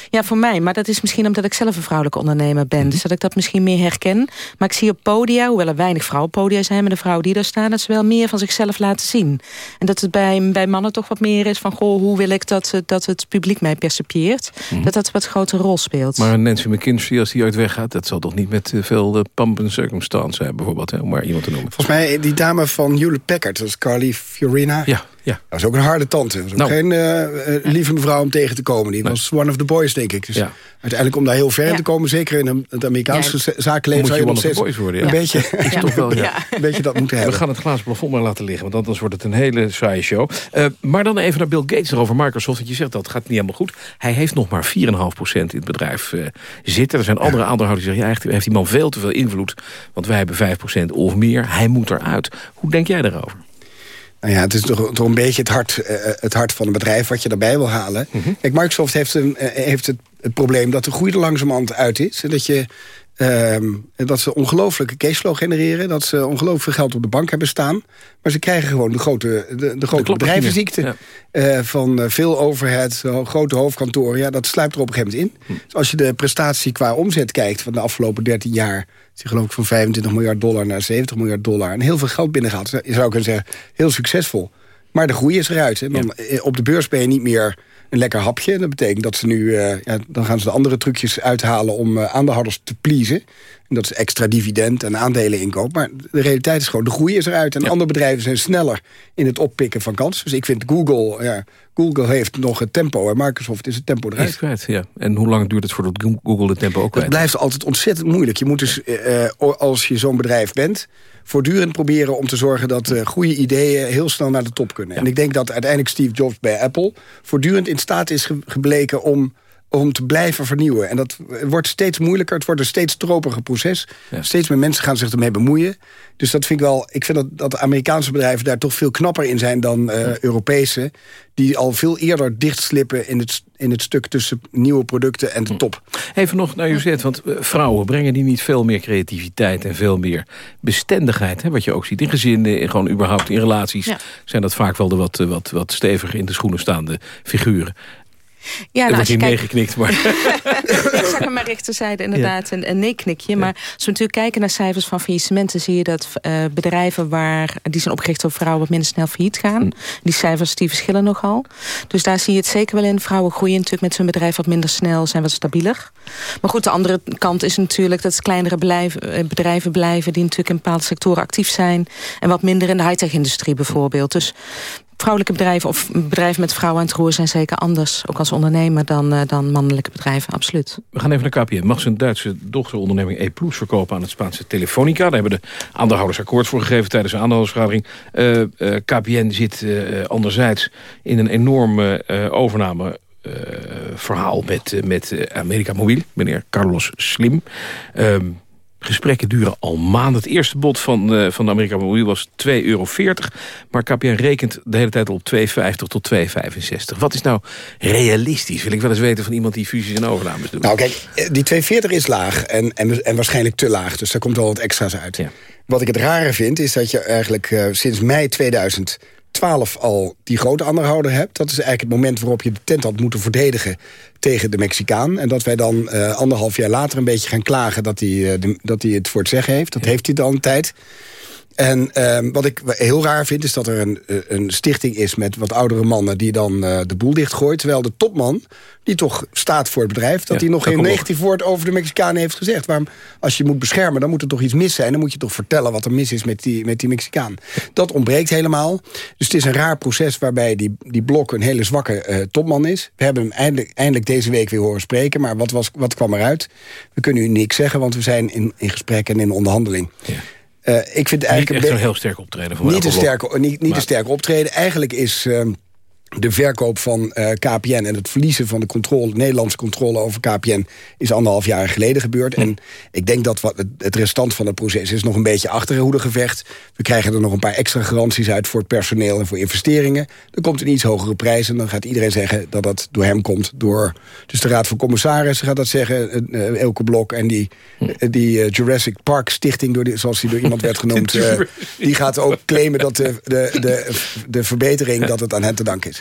Ja, voor mij. Maar dat is misschien omdat ik zelf een vrouwelijke ondernemer ben. Mhm. Dus dat ik dat misschien meer herken. Maar ik zie op podia, hoewel er weinig vrouwen podia zijn... met de vrouwen die daar staan, dat ze wel meer van zichzelf laten zien. En dat het bij, bij mannen toch wat meer is van... goh, hoe wil ik dat, dat het publiek mij percepieert? Mhm. Dat dat een wat grotere rol speelt. Maar Nancy McKinsey, als die uit weggaat... dat zal toch niet met veel uh, pump and circumstance zijn, bijvoorbeeld. Hè, om maar iemand te noemen. Volgens mij, die dame van Hewlett Packard, dat is Carly Fiorina... Ja, ja. Dat was ook een harde tante. Dat was ook Nou. geen uh, lieve mevrouw om tegen te komen. Die was one of the boys, denk ik. Dus Ja. uiteindelijk om daar heel ver in te komen... zeker in het Amerikaanse ja. zakenleven... Moet zou je nog steeds boys worden, ja. een, beetje, Is toch wel, ja. een beetje dat moeten hebben. We gaan het glazen plafond maar laten liggen, want anders wordt het een hele saaie show. Uh, maar dan even naar Bill Gates over Microsoft. Want je zegt dat gaat niet helemaal goed. Hij heeft nog maar 4,5% in het bedrijf uh, zitten. Er zijn andere aandeelhouders die zeggen... Ja, eigenlijk heeft die man veel te veel invloed. Want wij hebben 5% of meer. Hij moet eruit. Hoe denk jij daarover? Nou ja, het is toch, toch een beetje het hart, uh, het hart van een bedrijf wat je erbij wil halen. Mhm. Kijk, Microsoft heeft, een, uh, heeft het, het, probleem dat de groei er langzamerhand uit is. En dat, je, uh, dat ze ongelooflijke cashflow genereren. Dat ze ongelooflijk veel geld op de bank hebben staan. Maar ze krijgen gewoon de grote, de, de grote de bedrijvenziekte. Ja. van veel overhead, grote hoofdkantoren. Ja, dat sluipt er op een gegeven moment in. Hm. Dus als je de prestatie qua omzet kijkt van de afgelopen 13 jaar die geloof ik van 25 miljard dollar naar 70 miljard dollar. En heel veel geld binnengehaald. Je zou kunnen zeggen, heel succesvol. Maar de groei is eruit. Hè. Dan, eh, Op de beurs ben je niet meer een lekker hapje. Dat betekent dat ze nu, eh, ja, dan gaan ze de andere trucjes uithalen om uh, aandeelhouders te pleasen. En dat is extra dividend en aandelen inkoop. Maar de realiteit is gewoon, de groei is eruit. En andere bedrijven zijn sneller in het oppikken van kansen. Dus ik vind Google, ja, Google heeft nog het tempo. En Microsoft is het tempo eruit. Is kwijt, ja. En hoe lang duurt het voordat Google het tempo ook kwijt? Het blijft altijd ontzettend moeilijk. Je moet dus, uh, als je zo'n bedrijf bent voortdurend proberen om te zorgen dat uh, goede ideeën heel snel naar de top kunnen. En ik denk dat uiteindelijk Steve Jobs bij Apple voortdurend in staat is gebleken om om te blijven vernieuwen. En dat wordt steeds moeilijker. Het wordt een steeds stropiger proces. Steeds meer mensen gaan zich ermee bemoeien. Dus dat vind ik wel... Ik vind dat, dat Amerikaanse bedrijven daar toch veel knapper in zijn dan uh, Europese. Die al veel eerder dichtslippen in het, in het stuk tussen nieuwe producten en de hm. top. Even nog naar Juzet, want uh, vrouwen brengen die niet veel meer creativiteit... en veel meer bestendigheid, hè, wat je ook ziet in gezinnen... en gewoon überhaupt in relaties... zijn dat vaak wel de wat, eh, wat, wat steviger in de schoenen staande figuren. Ja, nou, er wordt hier meegeknikt, maar... ik zag hem maar rechterzijde inderdaad een, een nee-knikje. Maar als we natuurlijk kijken naar cijfers van faillissementen... zie je dat uh, bedrijven waar, die zijn opgericht door vrouwen... wat minder snel failliet gaan. Mm. Die cijfers die verschillen nogal. Dus daar zie je het zeker wel in. Vrouwen groeien natuurlijk met hun bedrijf wat minder snel... zijn wat stabieler. Maar goed, de andere kant is natuurlijk dat kleinere bedrijven blijven... die natuurlijk in bepaalde sectoren actief zijn... en wat minder in de high-tech-industrie bijvoorbeeld. Dus vrouwelijke bedrijven of bedrijven met vrouwen aan het roer... zijn zeker anders, ook als ondernemer, dan, uh, dan mannelijke bedrijven, absoluut. We gaan even naar KPN. Mag zijn Duitse dochteronderneming E Plus verkopen aan het Spaanse Telefonica? Daar hebben de aandeelhouders akkoord voor gegeven tijdens de aandeelhoudersvergadering. Uh, uh, KPN zit anderzijds in een enorme overname verhaal met, met Amerika Mobiel, meneer Carlos Slim. Uh, Gesprekken duren al maanden. Het eerste bod van, uh, van de Amerika Mobiel was 2,40 euro. Maar KPN rekent de hele tijd op 2,50 tot 2,65. Wat is nou realistisch? Wil ik wel eens weten van iemand die fusies en overnames doet. Nou kijk, eh, die 2,40 is laag en, en, en waarschijnlijk te laag. Dus daar komt wel wat extra's uit. Ja. Wat ik het rare vind, is dat je eigenlijk uh, sinds mei 2000 12 al die grote aandeelhouder hebt. Dat is eigenlijk het moment waarop je de tent had moeten verdedigen tegen de Mexicaan. En dat wij dan uh, anderhalf jaar later een beetje gaan klagen dat hij, uh, dat hij het voor het zeggen heeft. Dat heeft hij dan een tijd. En uh, wat ik heel raar vind is dat er een, een stichting is met wat oudere mannen... die dan uh, de boel dichtgooit. Terwijl de topman, die toch staat voor het bedrijf... dat hij nog geen negatief woord over de Mexicanen heeft gezegd. Waarom, als je moet beschermen, dan moet er toch iets mis zijn. Dan moet je toch vertellen wat er mis is met die, met die Mexicaan. Dat ontbreekt helemaal. Dus het is een raar proces waarbij die, die blok een hele zwakke uh, topman is. We hebben hem eindelijk, eindelijk deze week weer horen spreken. Maar wat, was, wat kwam eruit? We kunnen u niks zeggen, want we zijn in, in gesprek en in onderhandeling. Ja. Uh, ik vind eigenlijk niet echt een heel sterk optreden. Van niet, een sterk, niet, niet een sterk optreden. Eigenlijk is... Uh, de verkoop van uh, eh, KPN en het verliezen van de controle, Nederlandse controle over KPN is anderhalf jaar geleden gebeurd. Hm. En ik denk dat wat het, restant van het proces is nog een beetje achterhoedegevecht. We krijgen er nog een paar extra garanties uit voor het personeel en voor investeringen. Er komt een iets hogere prijs en dan gaat iedereen zeggen dat dat door hem komt. Door, dus de Raad van Commissarissen gaat dat zeggen, uh, Elke Blok en die, die Jurassic Park Stichting, door die, zoals die door iemand werd genoemd, die gaat ook claimen dat de, de, de, de verbetering dat het aan hen te danken is.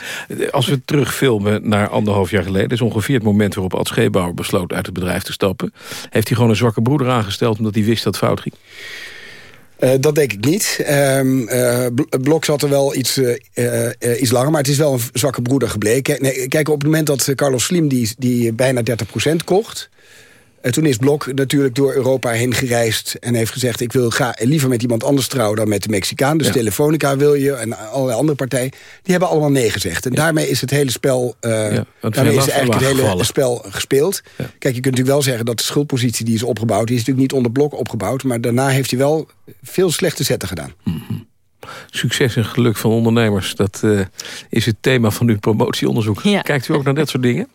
Als we terugfilmen naar anderhalf jaar geleden... is ongeveer het moment waarop Ad Scheepbouwer besloot uit het bedrijf te stappen. Heeft hij gewoon een zwakke broeder aangesteld... omdat hij wist dat het fout ging? Uh, dat denk ik niet. Uh, uh, Blok zat er wel iets, uh, iets langer, maar het is wel een zwakke broeder gebleken. Nee, kijk, op het moment dat Carlos Slim die, die bijna 30% kocht... En toen is Blok natuurlijk door Europa heen gereisd... en heeft gezegd, ik wil ga, liever met iemand anders trouwen... dan met de Mexicaan. Dus Telefonica wil je en allerlei andere partijen. Die hebben allemaal nee gezegd. En daarmee is het hele spel... Uh, ja, daarmee is eigenlijk het hele spel gespeeld. Kijk, je kunt natuurlijk wel zeggen dat de schuldpositie die is opgebouwd... die is natuurlijk niet onder Blok opgebouwd... maar daarna heeft hij wel veel slechte zetten gedaan. Mm -hmm. Succes en geluk van ondernemers, dat uh, is het thema van uw promotieonderzoek. Kijkt u ook naar dat soort dingen?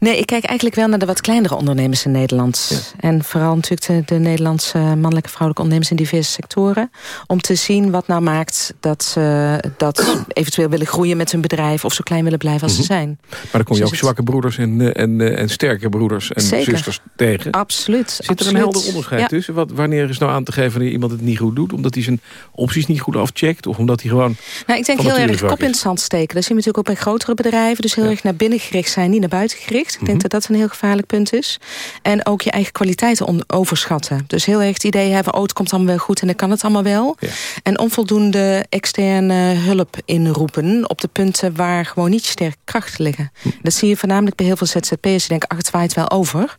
Nee, ik kijk eigenlijk wel naar de wat kleinere ondernemers in Nederland. En vooral natuurlijk de, de, Nederlandse mannelijke vrouwelijke ondernemers in diverse sectoren. Om te zien wat nou maakt dat ze dat eventueel willen groeien met hun bedrijf... of zo klein willen blijven als ze mhm. zijn. Maar dan kom je dus ook zwakke broeders en, eh, en, eh, en sterke broeders en Zeker. zusters tegen. Absoluut. Zit er een helder onderscheid tussen? Wat, wanneer is nou aan te geven wanneer iemand het niet goed doet? Omdat hij zijn opties niet goed afcheckt? Of omdat hij gewoon... Nou, ik denk heel erg kop in het zand steken. Dat zie je natuurlijk ook bij grotere bedrijven. Dus heel erg naar binnen gericht zijn, niet naar buiten gericht. Ik denk dat dat een heel gevaarlijk punt is. En ook je eigen kwaliteiten overschatten. Dus heel erg het idee hebben, oh het komt allemaal wel goed en dan kan het allemaal wel. En onvoldoende externe hulp inroepen op de punten waar gewoon niet sterke krachten liggen. Dat zie je voornamelijk bij heel veel ZZP'ers die denken, ach het waait wel over.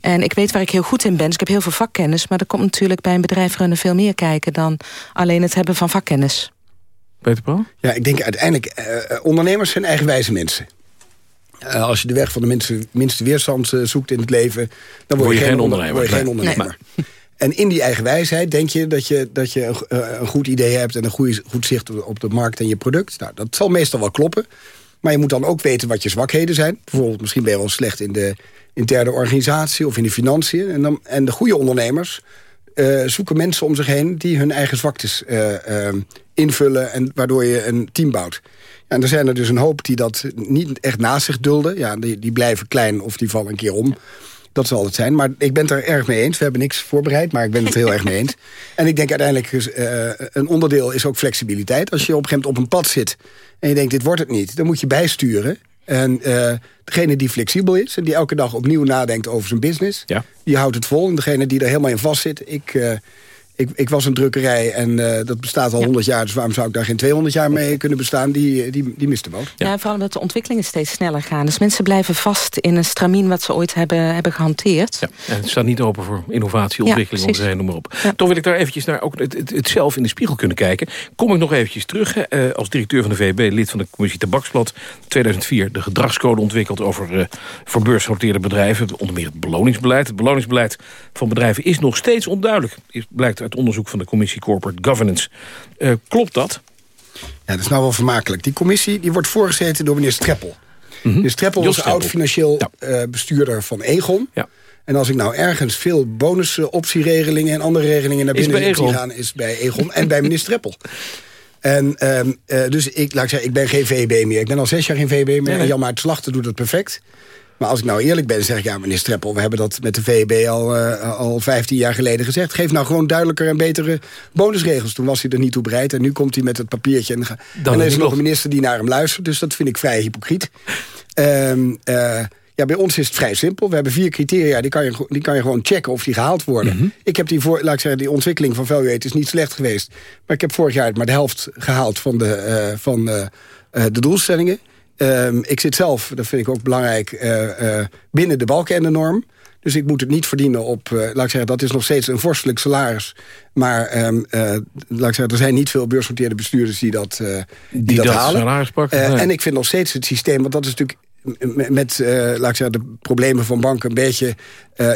En ik weet waar ik heel goed in ben, dus ik heb heel veel vakkennis. Maar er komt natuurlijk bij een bedrijf runnen veel meer kijken dan alleen het hebben van vakkennis. Peter Paul? Ja, ik denk uiteindelijk, uh, ondernemers zijn eigenwijze mensen. Uh, als je de weg van de minste, minste weerstand uh, zoekt in het leven... dan word, je, geen ondernemer. Word je geen ondernemer. Nee. En in die eigen wijsheid denk je dat je, dat je een, een goed idee hebt... en een goede, goed zicht op de markt en je product. Nou, dat zal meestal wel kloppen. Maar je moet dan ook weten wat je zwakheden zijn. Bijvoorbeeld, misschien ben je wel slecht in de interne organisatie... of in de financiën. En, dan, en de goede ondernemers uh, zoeken mensen om zich heen... die hun eigen zwaktes uh, uh, invullen en waardoor je een team bouwt. Ja, en er zijn er dus een hoop die dat niet echt naast zich dulden. Ja, die, die blijven klein of die vallen een keer om. Dat zal het zijn. Maar ik ben het er erg mee eens. We hebben niks voorbereid, maar ik ben het heel erg mee eens. En ik denk uiteindelijk, uh, een onderdeel is ook flexibiliteit. Als je op een gegeven moment op een pad zit en je denkt, dit wordt het niet. Dan moet je bijsturen. En uh, degene die flexibel is en die elke dag opnieuw nadenkt over zijn business... Ja. die houdt het vol. En degene die er helemaal in vast zit... Ik, uh, ik, ik was een drukkerij en uh, dat bestaat al 100 jaar... dus waarom zou ik daar geen 200 jaar mee kunnen bestaan? Die, die, die mist de boot. Ja. ja, vooral omdat de ontwikkelingen steeds sneller gaan. Dus mensen blijven vast in een stramien wat ze ooit hebben, hebben gehanteerd. Ja, en het staat niet open voor innovatie, ontwikkeling, ja, noem maar op. Toch wil ik daar eventjes naar ook het, het, het, zelf in de spiegel kunnen kijken. Kom ik nog eventjes terug. Uh, als directeur van de VB, lid van de commissie Tabaksblad... 2004 de gedragscode ontwikkeld over uh, voor beursgenoteerde bedrijven. Onder meer het beloningsbeleid. Het beloningsbeleid van bedrijven is nog steeds onduidelijk. Is, blijkt uit onderzoek van de commissie Corporate Governance. Uh, klopt dat? Ja, dat is nou wel vermakelijk. Die commissie die wordt voorgezeten door meneer Streppel. Mm -hmm. Streppel was oud-financieel ja. uh, bestuurder van Egon. Ja. En als ik nou ergens veel bonusoptieregelingen en andere regelingen naar binnen zie gaan... is bij Egon en bij meneer Streppel. En um, uh, dus ik, laat ik zeggen, ik ben geen VB meer. Ik ben al zes jaar geen VB meer. Nee, nee. En Jan Maart Slachter doet het perfect. Maar als ik nou eerlijk ben, zeg ik... ja, meneer Streppel, we hebben dat met de VEB al, uh, al 15 jaar geleden gezegd. Geef nou gewoon duidelijker en betere bonusregels. Toen was hij er niet toe bereid. En nu komt hij met het papiertje. En, Dan en er is nog een minister die naar hem luistert. Dus dat vind ik vrij hypocriet. Um, uh, ja, bij ons is het vrij simpel. We hebben vier criteria, die kan je, die kan je gewoon checken of die gehaald worden. Mm -hmm. Ik heb die, voor, laat ik zeggen, die ontwikkeling van value is niet slecht geweest. Maar ik heb vorig jaar maar de helft gehaald van de, uh, van, de doelstellingen. Um, ik zit zelf, dat vind ik ook belangrijk, uh, uh, binnen de balken en de norm. Dus ik moet het niet verdienen op, uh, laat ik zeggen, dat is nog steeds een vorstelijk salaris. Maar um, laat ik zeggen, er zijn niet veel beursgenoteerde bestuurders die dat, die, die dat, dat halen. salaris pakken. Nee. En ik vind nog steeds het systeem, want dat is natuurlijk met, met laat ik zeggen, de problemen van banken een beetje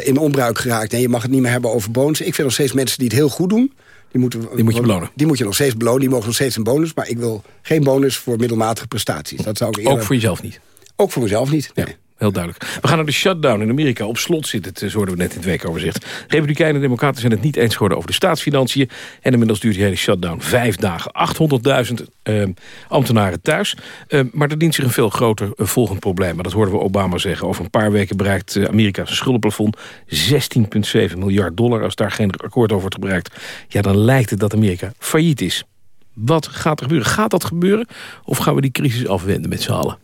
in onbruik geraakt. En je mag het niet meer hebben over bonus. Ik vind nog steeds mensen die het heel goed doen. Die, moeten, die moet je belonen. Die moet je nog steeds belonen. Die mogen nog steeds een bonus. Maar ik wil geen bonus voor middelmatige prestaties. Dat zou ik eerder... Ook voor jezelf niet? Ook voor mezelf niet, nee. Ja. Heel duidelijk. We gaan naar de shutdown in Amerika. Op slot zit het, zo hoorden we net in het weekoverzicht. Republikeinen en democraten zijn het niet eens geworden over de staatsfinanciën. En inmiddels duurt die hele shutdown vijf dagen. 800.000 uh, ambtenaren thuis. Uh, maar er dient zich een veel groter uh, volgend probleem. Maar dat hoorden we Obama zeggen. Over een paar weken bereikt uh, Amerika zijn schuldenplafond 16,7 miljard dollar. Als daar geen akkoord over wordt bereikt, ja, dan lijkt het dat Amerika failliet is. Wat gaat er gebeuren? Gaat dat gebeuren? Of gaan we die crisis afwenden met z'n allen?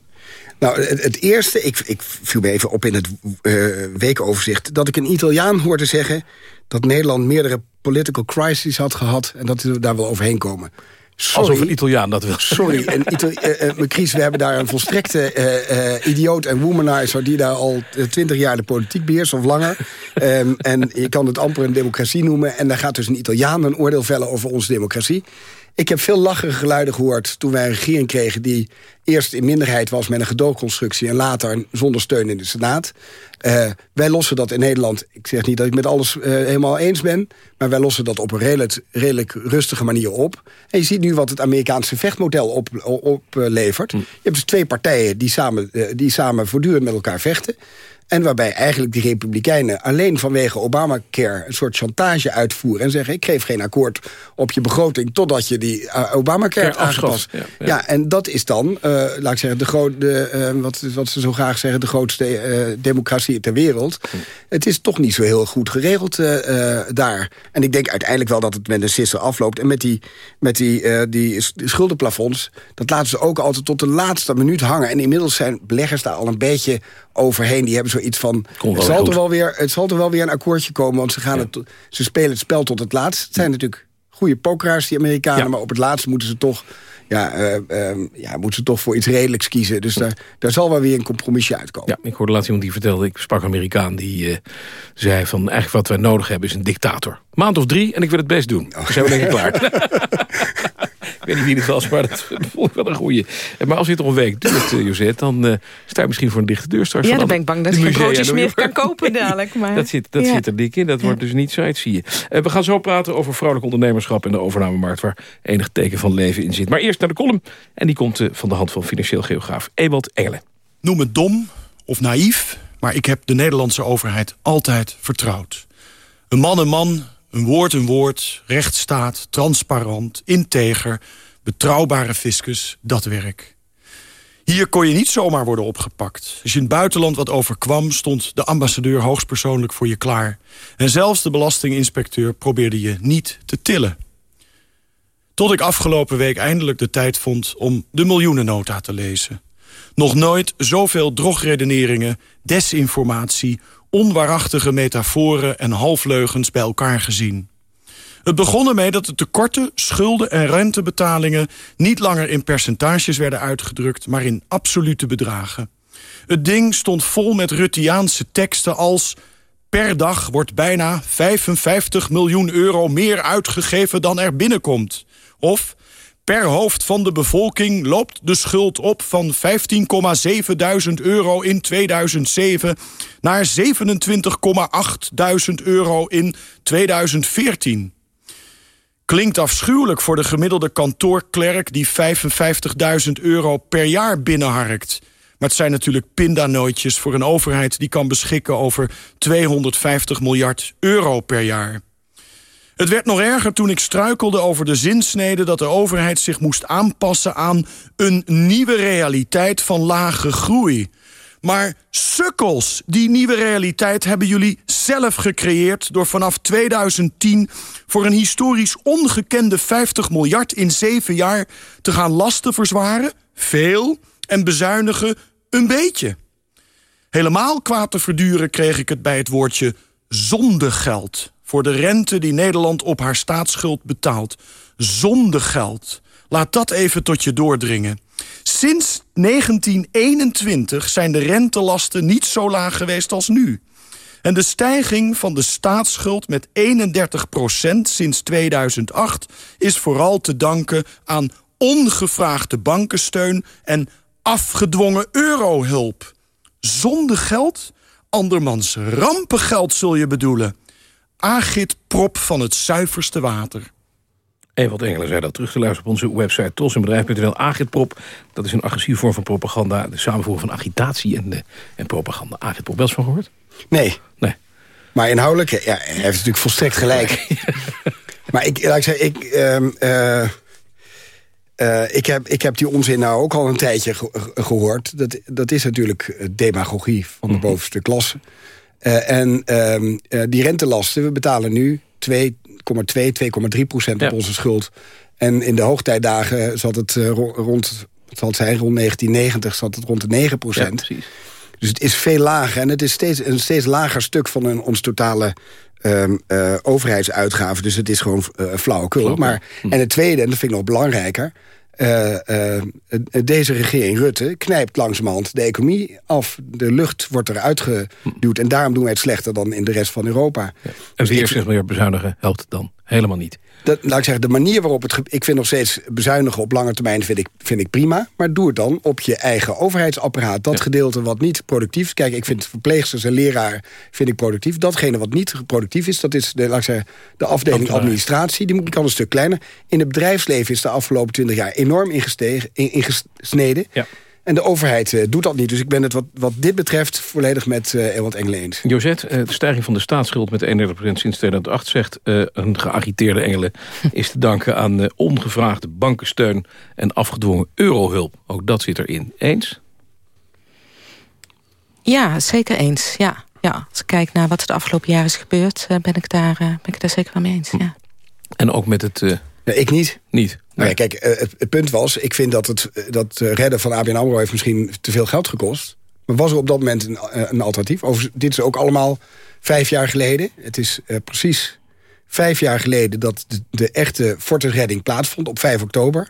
Nou, het, het, eerste, ik, ik viel me even op in het uh, weekoverzicht... dat ik een Italiaan hoorde zeggen dat Nederland meerdere political crises had gehad... en dat we daar wel overheen komen. Sorry. Alsof een Italiaan dat wil. Sorry, een uh, uh, we hebben daar een volstrekte uh, idioot en womanizer... die daar al twintig jaar de politiek beheerst of langer. um, en je kan het amper een democratie noemen. En daar gaat dus een Italiaan een oordeel vellen over onze democratie. Ik heb veel lachige geluiden gehoord toen wij een regering kregen... die eerst in minderheid was met een gedoogconstructie... en later zonder steun in de Senaat. Uh, wij lossen dat in Nederland... ik zeg niet dat ik met alles uh, helemaal eens ben... maar wij lossen dat op een redelijk, redelijk rustige manier op. En je ziet nu wat het Amerikaanse vechtmodel oplevert. Op, uh, je hebt dus twee partijen die samen, die samen voortdurend met elkaar vechten... En waarbij eigenlijk die republikeinen alleen vanwege Obamacare... een soort chantage uitvoeren en zeggen... ik geef geen akkoord op je begroting... totdat je die uh, Obamacare hebt aangepast. Ja, ja. ja, en dat is dan, uh, laat ik zeggen, de grote, uh, wat, wat ze zo graag zeggen... de grootste democratie ter wereld. Hm. Het is toch niet zo heel goed geregeld daar. En ik denk uiteindelijk wel dat het met een sisser afloopt. En met die, met die, die schuldenplafonds... dat laten ze ook altijd tot de laatste minuut hangen. En inmiddels zijn beleggers daar al een beetje overheen. Die hebben zoiets van, het zal, er wel weer, het zal er wel weer een akkoordje komen... want ze, gaan het, ze spelen het spel tot het laatst. Het zijn natuurlijk goede pokeraars, die Amerikanen... maar op het laatst moeten ze toch ja, uh, uh, ja, moeten ze toch voor iets redelijks kiezen. Dus daar, daar zal wel weer een compromisje uitkomen. Ja, ik hoorde laatst iemand die vertelde, ik sprak een Amerikaan... die uh, zei van, eigenlijk wat wij nodig hebben is een dictator. Maand of drie en ik wil het best doen. Oh. zijn we denk ik klaar. Ik weet niet wie het was, maar dat vond ik wel een goeie. Maar als dit nog een week duurt, uh, Josette, dan uh, sta je misschien voor een dichte deur straks. Ja, dan ben ik bang dat je geen broodjes meer kan kopen dadelijk. Maar... dat zit, dat zit er dik in, dat wordt dus niet zo uit, zie je. Uh, we gaan zo praten over vrouwelijk ondernemerschap en de overnamemarkt... waar enig teken van leven in zit. Maar eerst naar de column. En die komt van de hand van financieel geograaf Ewald Engelen. Noem het dom of naïef, maar ik heb de Nederlandse overheid altijd vertrouwd. Een man een man, een woord een woord, rechtsstaat, transparant, integer... betrouwbare fiscus, dat werk. Hier kon je niet zomaar worden opgepakt. Als je in het buitenland wat overkwam... stond de ambassadeur hoogstpersoonlijk voor je klaar. En zelfs de belastinginspecteur probeerde je niet te tillen. Tot ik afgelopen week eindelijk de tijd vond om de miljoenennota te lezen. Nog nooit zoveel drogredeneringen, desinformatie onwaarachtige metaforen en halfleugens bij elkaar gezien. Het begon ermee dat de tekorten, schulden en rentebetalingen... niet langer in percentages werden uitgedrukt, maar in absolute bedragen. Het ding stond vol met Ruttiaanse teksten als... per dag wordt bijna 55 miljoen euro meer uitgegeven dan er binnenkomt. Of Per hoofd van de bevolking loopt de schuld op van 15,7 euro in 2007 naar 27,8 euro in 2014. Klinkt afschuwelijk voor de gemiddelde kantoorklerk die 55.000 euro per jaar binnenharkt. Maar het zijn natuurlijk pindanootjes voor een overheid die kan beschikken over 250 miljard euro per jaar. Het werd nog erger toen ik struikelde over de zinsnede... dat de overheid zich moest aanpassen aan een nieuwe realiteit van lage groei. Maar sukkels, die nieuwe realiteit hebben jullie zelf gecreëerd... door vanaf 2010 voor een historisch ongekende 50 miljard in zeven jaar... te gaan lasten verzwaren, veel, en bezuinigen een beetje. Helemaal kwaad te verduren kreeg ik het bij het woordje zondegeld voor de rente die Nederland op haar staatsschuld betaalt. Zonder geld. Laat dat even tot je doordringen. Sinds 1921 zijn de rentelasten niet zo laag geweest als nu. En de stijging van de staatsschuld met 31% sinds 2008... is vooral te danken aan ongevraagde bankensteun... en afgedwongen eurohulp. Zonder geld? Andermans rampengeld zul je bedoelen agitprop van het zuiverste water. Ewald Engelen zei dat terug te luisteren op onze website tosinbedrijf.nl. Agitprop, dat is een agressieve vorm van propaganda. De samenvoering van agitatie en, uh, en propaganda. Agitprop, wel eens van gehoord? Nee. Nee. Maar inhoudelijk, ja, hij heeft natuurlijk volstrekt gelijk. maar ik, laat ik zeggen, ik... Um, uh, uh, ik, heb, ik heb die onzin nou ook al een tijdje gehoord. Dat, dat is natuurlijk demagogie van de mhm. bovenste klasse. Uh, en um, uh, die rentelasten, we betalen nu 2,2, 2,3 procent op onze schuld. En in de hoogtijdagen zat het uh, rond, het zal zijn, rond 1990 zat het rond de 9 procent. Ja, dus het is veel lager en het is steeds, een steeds lager stuk van een, ons totale um, uh, overheidsuitgaven. Dus het is gewoon flauwekul. Maar, hm. En het tweede, en dat vind ik nog belangrijker... Uh, uh, deze regering Rutte knijpt langzamerhand de economie af. De lucht wordt eruit geduwd. En daarom doen wij het slechter dan in de rest van Europa. Ja. En dus 64 miljard bezuinigen helpt dan helemaal niet dat, laat ik zeggen, de manier waarop het... Ik vind nog steeds bezuinigen op lange termijn vind ik, vind ik prima. Maar doe het dan op je eigen overheidsapparaat. Dat gedeelte wat niet productief is. Kijk, ik vind verpleegsters en leraar vind ik productief. Datgene wat niet productief is, dat is de, laat ik zeggen, de afdeling administratie. Die, die kan een stuk kleiner. In het bedrijfsleven is de afgelopen twintig jaar enorm ingestegen, ingesneden. Ja. En de overheid eh, doet dat niet. Dus ik ben het wat, wat dit betreft volledig met uh, Ewald Engelen eens. Josette, uh, de stijging van de staatsschuld met 31% sinds 2008... zegt een geagiteerde Engelen is te danken aan ongevraagde bankensteun... en afgedwongen eurohulp. Ook dat zit erin. Eens? Ja, zeker eens. Ja, ja. Als ik kijk naar wat er de afgelopen jaren is gebeurd... ben, ik daar, ben ik daar zeker wel mee eens. Ja. En ook met het... Ik niet. Niet? Nee. kijk, het, het, punt was... ik vind dat het dat redden van ABN AMRO heeft misschien te veel geld gekost. Maar was er op dat moment een, een alternatief? Over, dit is ook allemaal vijf jaar geleden. Het is uh, precies vijf jaar geleden dat de, de echte Fortis-redding plaatsvond... op 5 oktober.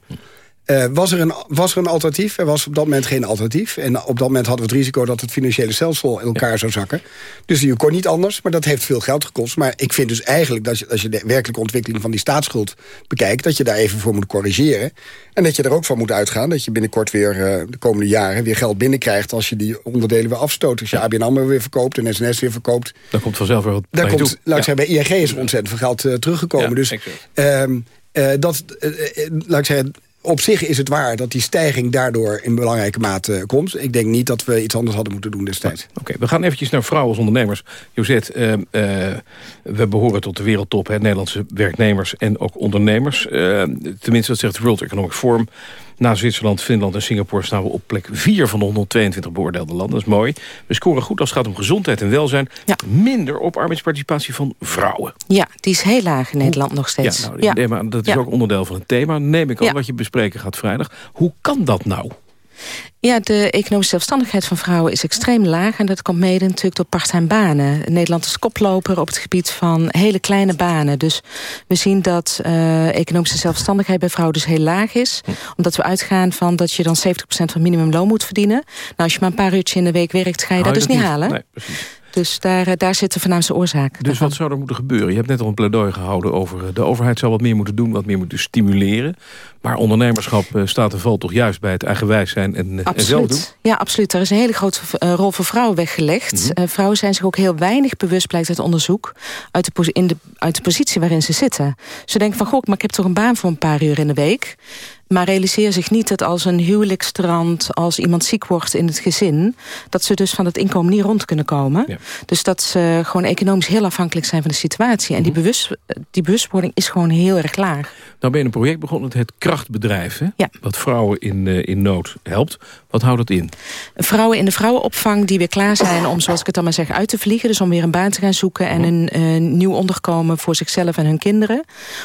Uh, was, er een, was er een alternatief? Er was op dat moment geen alternatief. En op dat moment hadden we het risico dat het financiële stelsel in elkaar zou zakken. Dus je kon niet anders, maar dat heeft veel geld gekost. Maar ik vind dus eigenlijk dat je, als je de werkelijke ontwikkeling van die staatsschuld bekijkt... dat je daar even voor moet corrigeren. En dat je er ook van moet uitgaan dat je binnenkort weer uh, de komende jaren... weer geld binnenkrijgt als je die onderdelen weer afstoot. Als je ABN AMRO weer verkoopt en SNS weer verkoopt. Dan komt vanzelf weer wat daar komt, toe. Laat ik zeggen, bij ING is er ontzettend veel geld uh, teruggekomen. dus um, dat, laat ik zeggen op zich is het waar dat die stijging daardoor in belangrijke mate komt. Ik denk niet dat we iets anders hadden moeten doen destijds. Oké, we gaan eventjes naar vrouwen als ondernemers. Josette, uh, uh, we behoren tot de wereldtop, hè, Nederlandse werknemers en ook ondernemers. Uh, tenminste, dat zegt het World Economic Forum. Na Zwitserland, Finland en Singapore staan we op plek 4 van de 122 beoordeelde landen. Dat is mooi. We scoren goed als het gaat om gezondheid en welzijn. Minder op arbeidsparticipatie van vrouwen. Ja, die is heel laag in Nederland nog steeds. Ja, nou, ja. dat is ook onderdeel van het thema. Neem ik al wat je bespreken gaat vrijdag. Hoe kan dat nou? Ja, de economische zelfstandigheid van vrouwen is extreem laag. En dat komt mede natuurlijk door parttime banen. Nederland is koploper op het gebied van hele kleine banen. Dus we zien dat uh, economische zelfstandigheid bij vrouwen dus heel laag is. Omdat we uitgaan van dat je dan 70% van minimumloon moet verdienen. Nou, als je maar een paar uurtjes in de week werkt, ga je dat dus niet, halen. Nee, precies. Dus daar, eh, daar zit de voornaamste oorzaak. Dus wat zou er moeten gebeuren? Je hebt net al een pleidooi gehouden over... Eh, de overheid zou wat meer moeten doen, wat meer moeten stimuleren. Maar ondernemerschap eh, staat en valt toch juist bij het eigenwijs zijn en, en zelf doen? Ja, absoluut. Er is een hele grote rol voor vrouwen weggelegd. Mhm. vrouwen zijn zich ook heel weinig bewust, blijkt uit onderzoek... Uit de, in de, uit de positie waarin ze zitten. Ze denken van, goh, maar ik heb toch een baan voor een paar uur in de week... Maar realiseer zich niet dat als een huwelijkstrand... als iemand ziek wordt in het gezin... dat ze dus van het inkomen niet rond kunnen komen. Dus dat ze gewoon economisch heel afhankelijk zijn van de situatie. En die, mhm. bewust, die bewustwording is gewoon heel erg laag. Nou ben je een project begonnen, het Krachtbedrijf. Hè? Ja. Wat vrouwen in, uh, in nood helpt. Wat houdt dat in? Vrouwen in de vrouwenopvang die weer klaar zijn om, zoals ik het dan maar zeg, uit te vliegen. Dus om weer een baan te gaan zoeken en een uh, nieuw onderkomen voor zichzelf en hun kinderen.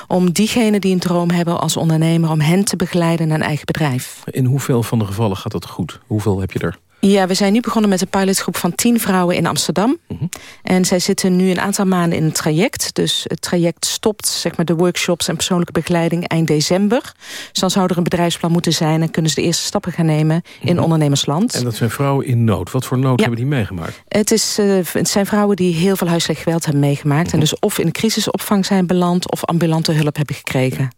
Om diegenen die een droom hebben als ondernemer, om hen te begeleiden begeleiden naar een eigen bedrijf. In hoeveel van de gevallen gaat dat goed? Hoeveel heb je er? Ja, we zijn nu begonnen met een pilotgroep van tien vrouwen in Amsterdam. Mhm. En zij zitten nu een aantal maanden in het traject. Dus het traject stopt, zeg maar, de workshops en persoonlijke begeleiding eind december. Dus dan zou er een bedrijfsplan moeten zijn... en kunnen ze de eerste stappen gaan nemen in mhm. ondernemersland. En dat zijn vrouwen in nood. Wat voor nood hebben die meegemaakt? Het, is, uh, het zijn vrouwen die heel veel huiselijk geweld hebben meegemaakt. En mhm. dus of in de crisisopvang zijn beland... of ambulante hulp hebben gekregen.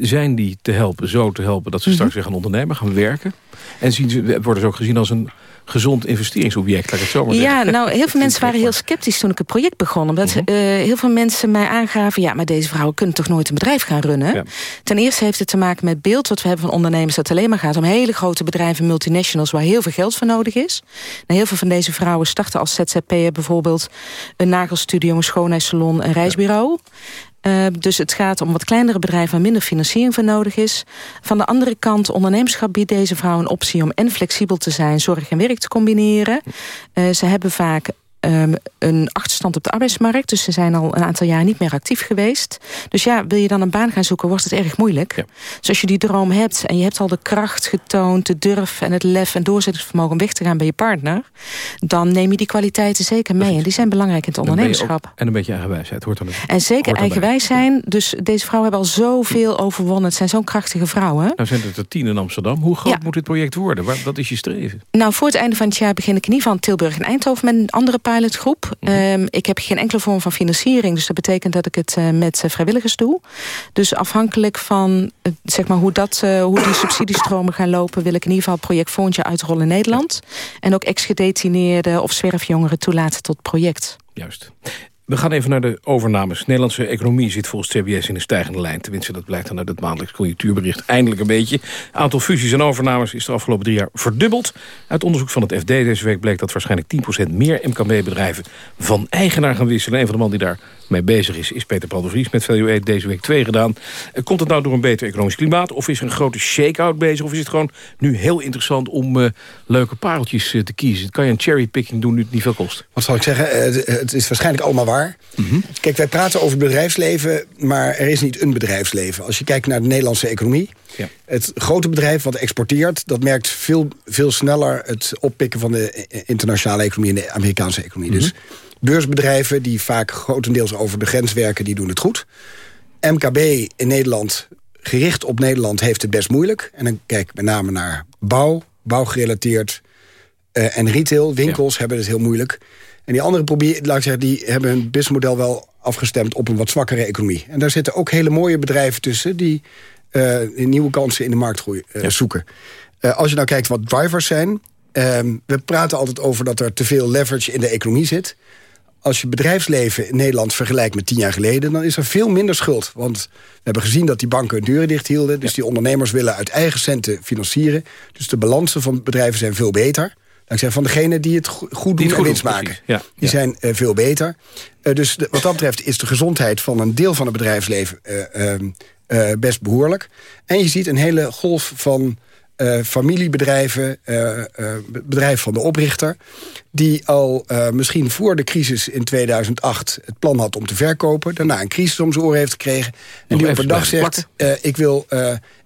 Zijn die te helpen, zo te helpen dat ze straks weer gaan ondernemen, gaan werken? En zien ze, worden ze ook gezien als een gezond investeringsobject, laat ik het zo maar Ja, nou, heel veel mensen waren heel sceptisch toen ik het project begon. Omdat uh heel veel mensen mij aangaven... ja, maar deze vrouwen kunnen toch nooit een bedrijf gaan runnen? Ten eerste heeft het te maken met beeld wat we hebben van ondernemers... dat alleen maar gaat om hele grote bedrijven, multinationals... waar heel veel geld voor nodig is. Nou, heel veel van deze vrouwen starten als ZZP'er bijvoorbeeld... een nagelstudio, een schoonheidssalon, een reisbureau. Uh, dus het gaat om wat kleinere bedrijven waar minder financiering voor nodig is. Van de andere kant, ondernemerschap biedt deze vrouw een optie om en flexibel te zijn, zorg en werk te combineren. Uh, ze hebben vaak um, een achterstand op de arbeidsmarkt. Dus ze zijn al een aantal jaar niet meer actief geweest. Dus ja, wil je dan een baan gaan zoeken, wordt het erg moeilijk. Ja. Dus als je die droom hebt en je hebt al de kracht getoond... de durf en het lef en doorzettingsvermogen om weg te gaan bij je partner... dan neem je die kwaliteiten zeker mee. En die zijn belangrijk in het ondernemerschap. en een beetje eigenwijsheid hoort dan En zeker eigenwijs zijn. Dus deze vrouwen hebben al zoveel overwonnen. Het zijn zo'n krachtige vrouwen. Nou zijn het er tien in Amsterdam. Hoe groot moet dit project worden? Wat is je streven? Nou, voor het einde van het jaar begin ik in ieder geval in Tilburg en Eindhoven... met een andere pilotgroep. Mm ik heb geen enkele vorm van financiering. Dus dat betekent dat ik het uh, met uh, vrijwilligers doe. Dus afhankelijk van uh, zeg maar hoe, dat, hoe die subsidiestromen gaan lopen... wil ik in ieder geval het project uitrollen in Nederland. En ook ex-gedetineerden of zwerfjongeren toelaten tot project. Juist. We gaan even naar de overnames. De Nederlandse economie zit volgens CBS in een stijgende lijn. Tenminste, dat blijkt dan uit het maandelijks conjunctuurbericht eindelijk een beetje. Het aantal fusies en overnames is de afgelopen drie jaar verdubbeld. Uit onderzoek van het FD deze week bleek dat waarschijnlijk 10% meer MKB-bedrijven van eigenaar gaan wisselen. Een van de man die daar mee bezig is, is Peter Paul de Vries met Value Aid deze week twee gedaan. Eh, Komt het nou door een beter economisch klimaat of is er een grote shake-out bezig? Of is het gewoon nu heel interessant om eh, leuke pareltjes eh, te kiezen? Kan je een cherrypicking doen nu het niet veel kost? Wat zal ik zeggen? Het, het is waarschijnlijk allemaal waar. Kijk, wij praten over bedrijfsleven, maar er is niet een bedrijfsleven. Als je kijkt naar de Nederlandse economie... Ja. Het grote bedrijf wat exporteert... dat merkt veel, veel sneller het oppikken van de internationale economie... en de Amerikaanse economie. Dus beursbedrijven die vaak grotendeels over de grens werken... die doen het goed. MKB in Nederland, gericht op Nederland, heeft het best moeilijk. En dan kijk ik met name naar bouw, bouwgerelateerd... eh, en retail, winkels hebben het heel moeilijk. En die andere probeer, laat ik zeggen, die hebben hun businessmodel wel afgestemd op een wat zwakkere economie. En daar zitten ook hele mooie bedrijven tussen die eh, nieuwe kansen in de marktgroei eh, zoeken. Als je nou kijkt wat drivers zijn, ehm, we praten altijd over dat er te veel leverage in de economie zit. Als je bedrijfsleven in Nederland vergelijkt met tien jaar geleden... dan is er veel minder schuld. Want we hebben gezien dat die banken hun deuren dicht hielden. Dus die ondernemers willen uit eigen centen financieren. Dus de balansen van bedrijven zijn veel beter. Dankzij van degenen die het go- goed doen het en winst maken. Ja, Die ja. zijn eh, veel beter. Eh, dus de- wat dat betreft is de gezondheid van een deel van het bedrijfsleven... eh, ehm, eh, best behoorlijk. En je ziet een hele golf van eh, familiebedrijven, eh, eh, bedrijven van de oprichter... die al misschien voor de crisis in 2008 het plan had om te verkopen... daarna een crisis om zijn oren heeft gekregen... en Nog die op een dag zegt, ik, wil,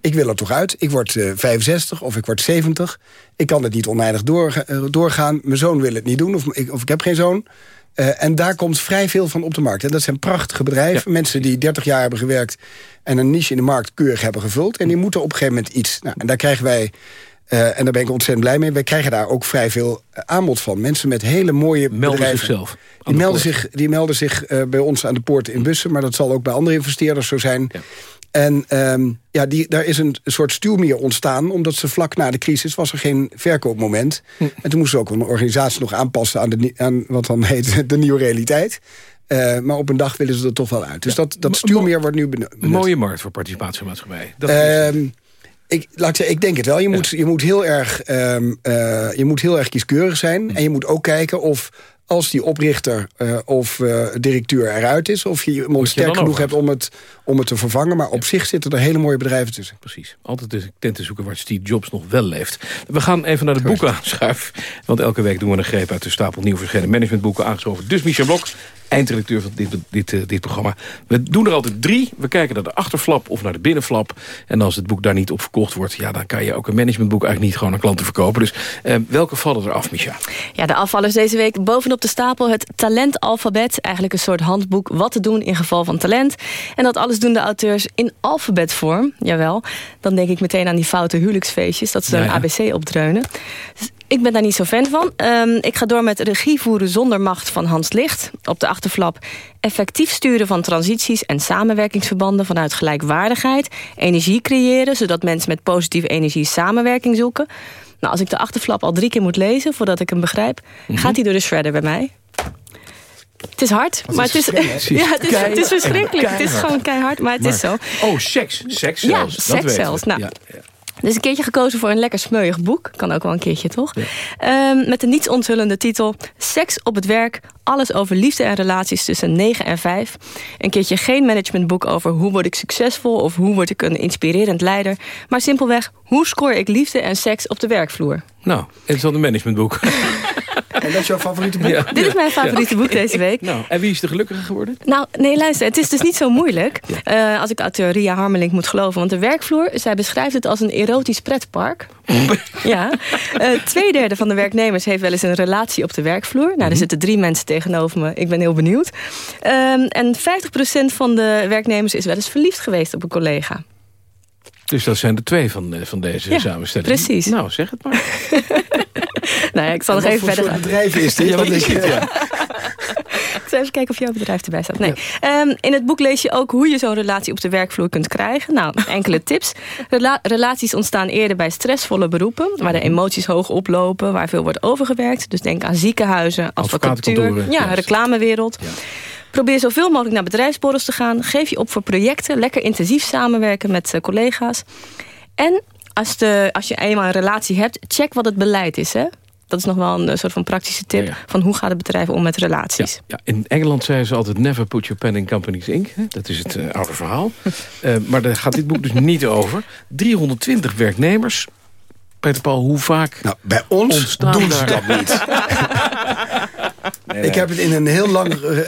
ik wil er toch uit. Ik word eh, 65 of ik word 70. Ik kan het niet oneindig doorga- doorgaan. Mijn zoon wil het niet doen of ik, of ik heb geen zoon. Eh, en daar komt vrij veel van op de markt. En dat zijn prachtige bedrijven. Mensen die 30 jaar hebben gewerkt... en een niche in de markt keurig hebben gevuld. En die moeten op een gegeven moment iets. Nou, en daar krijgen wij... eh, en daar ben ik ontzettend blij mee. Wij krijgen daar ook vrij veel eh, aanbod van. Mensen met hele mooie Melden bedrijven. zichzelf Die de melden, zich, die melden zich bij ons aan de poort in bussen. Maar dat zal ook bij andere investeerders zo zijn. En ehm, ja, die, daar is een soort stuwmeer ontstaan... omdat ze vlak na de crisis was er geen verkoopmoment. Hm. En toen moesten ze ook een organisatie nog aanpassen... aan, de, aan wat dan heet de nieuwe realiteit. Eh, maar op een dag willen ze er toch wel uit. Dus dat, dat stuwmeer wordt nu benut. Mooie markt voor participatiemaatschappij. Dat Ehm, ik, laat ik, zeggen, ik denk het wel. Je, moet, je, moet heel erg, ehm, eh, je moet heel erg kieskeurig zijn. En je moet ook kijken of als die oprichter eh, of eh, directeur eruit is... of je iemand sterk genoeg hebt om het, om het te vervangen. Maar op zich zitten er hele mooie bedrijven tussen. Precies. Altijd de tent te zoeken waar Steve Jobs nog wel leeft. We gaan even naar de boeken schuif. Want elke week doen we een greep uit de stapel nieuw verschenen managementboeken aangeschoven. Dus Michel Blok, eindredacteur van dit, dit, eh, dit programma. We doen er altijd drie. We kijken naar de achterflap of naar de binnenflap. En als het boek daar niet op verkocht wordt... ja, dan kan je ook een managementboek eigenlijk niet gewoon aan klanten verkopen. Dus eh, welke vallen er af, Micha? Ja, de afvallers deze week bovenop de stapel het talentalfabet. Eigenlijk een soort handboek wat te doen in geval van talent. En dat alles doen de auteurs in alfabetvorm. Jawel. Dan denk ik meteen aan die foute huwelijksfeestjes. Dat ze Ja, een. ABC opdreunen. Ik ben daar niet zo fan van. Ehm, ik ga door met regie voeren zonder macht van Hans Licht. Op de achterflap effectief sturen van transities en samenwerkingsverbanden vanuit gelijkwaardigheid. Energie creëren, zodat mensen met positieve energie samenwerking zoeken. Nou, als ik de achterflap al drie keer moet lezen voordat ik hem begrijp, Mhm. gaat hij door de shredder bij mij. Het is hard, Wat maar is het is, ja, het is, het is Keihard. verschrikkelijk. Het is gewoon keihard, maar het is zo. Oh, seks. Seks Ja, zelfs. dat seks weten we. zelfs. Nou, Ja. Dus een keertje gekozen voor een lekker smeuig boek. Kan ook wel een keertje, toch? Ehm, met de niets onthullende titel... Seks op het werk, alles over liefde en relaties tussen 9 en 5. Een keertje geen managementboek over hoe word ik succesvol... of hoe word ik een inspirerend leider. Maar simpelweg, hoe score ik liefde en seks op de werkvloer? Nou, het is wel een managementboek. En dat is jouw favoriete boek? Ja. Dit is mijn favoriete Ja. boek deze week. Nou, en wie is de gelukkige geworden? Nou, nee, luister, het is dus niet zo moeilijk. eh, als ik auteur Ria Harmelink moet geloven. Want de werkvloer, zij beschrijft het als een erotisch pretpark. ja. Eh tweederde van de werknemers heeft wel eens een relatie op de werkvloer. Nou, er zitten drie mensen tegenover me. Ik ben heel benieuwd. Ehm, en 50% van de werknemers is wel eens verliefd geweest op een collega. Dus dat zijn er twee van, eh, van deze Ja, samenstelling. precies. Nou, zeg het maar. Nou ja, ik zal En nog even verder gaan. bedrijf is dit? Ja, wat is het? Ja. Ik zal even kijken of jouw bedrijf erbij staat. Nee. Ehm, in het boek lees je ook hoe je zo'n relatie op de werkvloer kunt krijgen. Nou, enkele tips. Rela- relaties ontstaan eerder bij stressvolle beroepen... waar de emoties hoog oplopen, waar veel wordt overgewerkt. Dus denk aan ziekenhuizen, advocatuur, ja, reclamewereld. Probeer zoveel mogelijk naar bedrijfsborrels te gaan. Geef je op voor projecten. Lekker intensief samenwerken met collega's. En als, de, als je eenmaal een relatie hebt, check wat het beleid is. Hè? Dat is nog wel een soort van praktische tip... van hoe gaat het bedrijf om met relaties. Ja, in Engeland zeiden ze altijd... never put your pen in companies ink. Dat is het uh, oude verhaal. uh, maar daar gaat dit boek dus niet over. 320 werknemers. Peter Paul, hoe vaak nou, Bij ons doen ze dat niet. Nee, nee. Ik heb het in een heel lang, uh,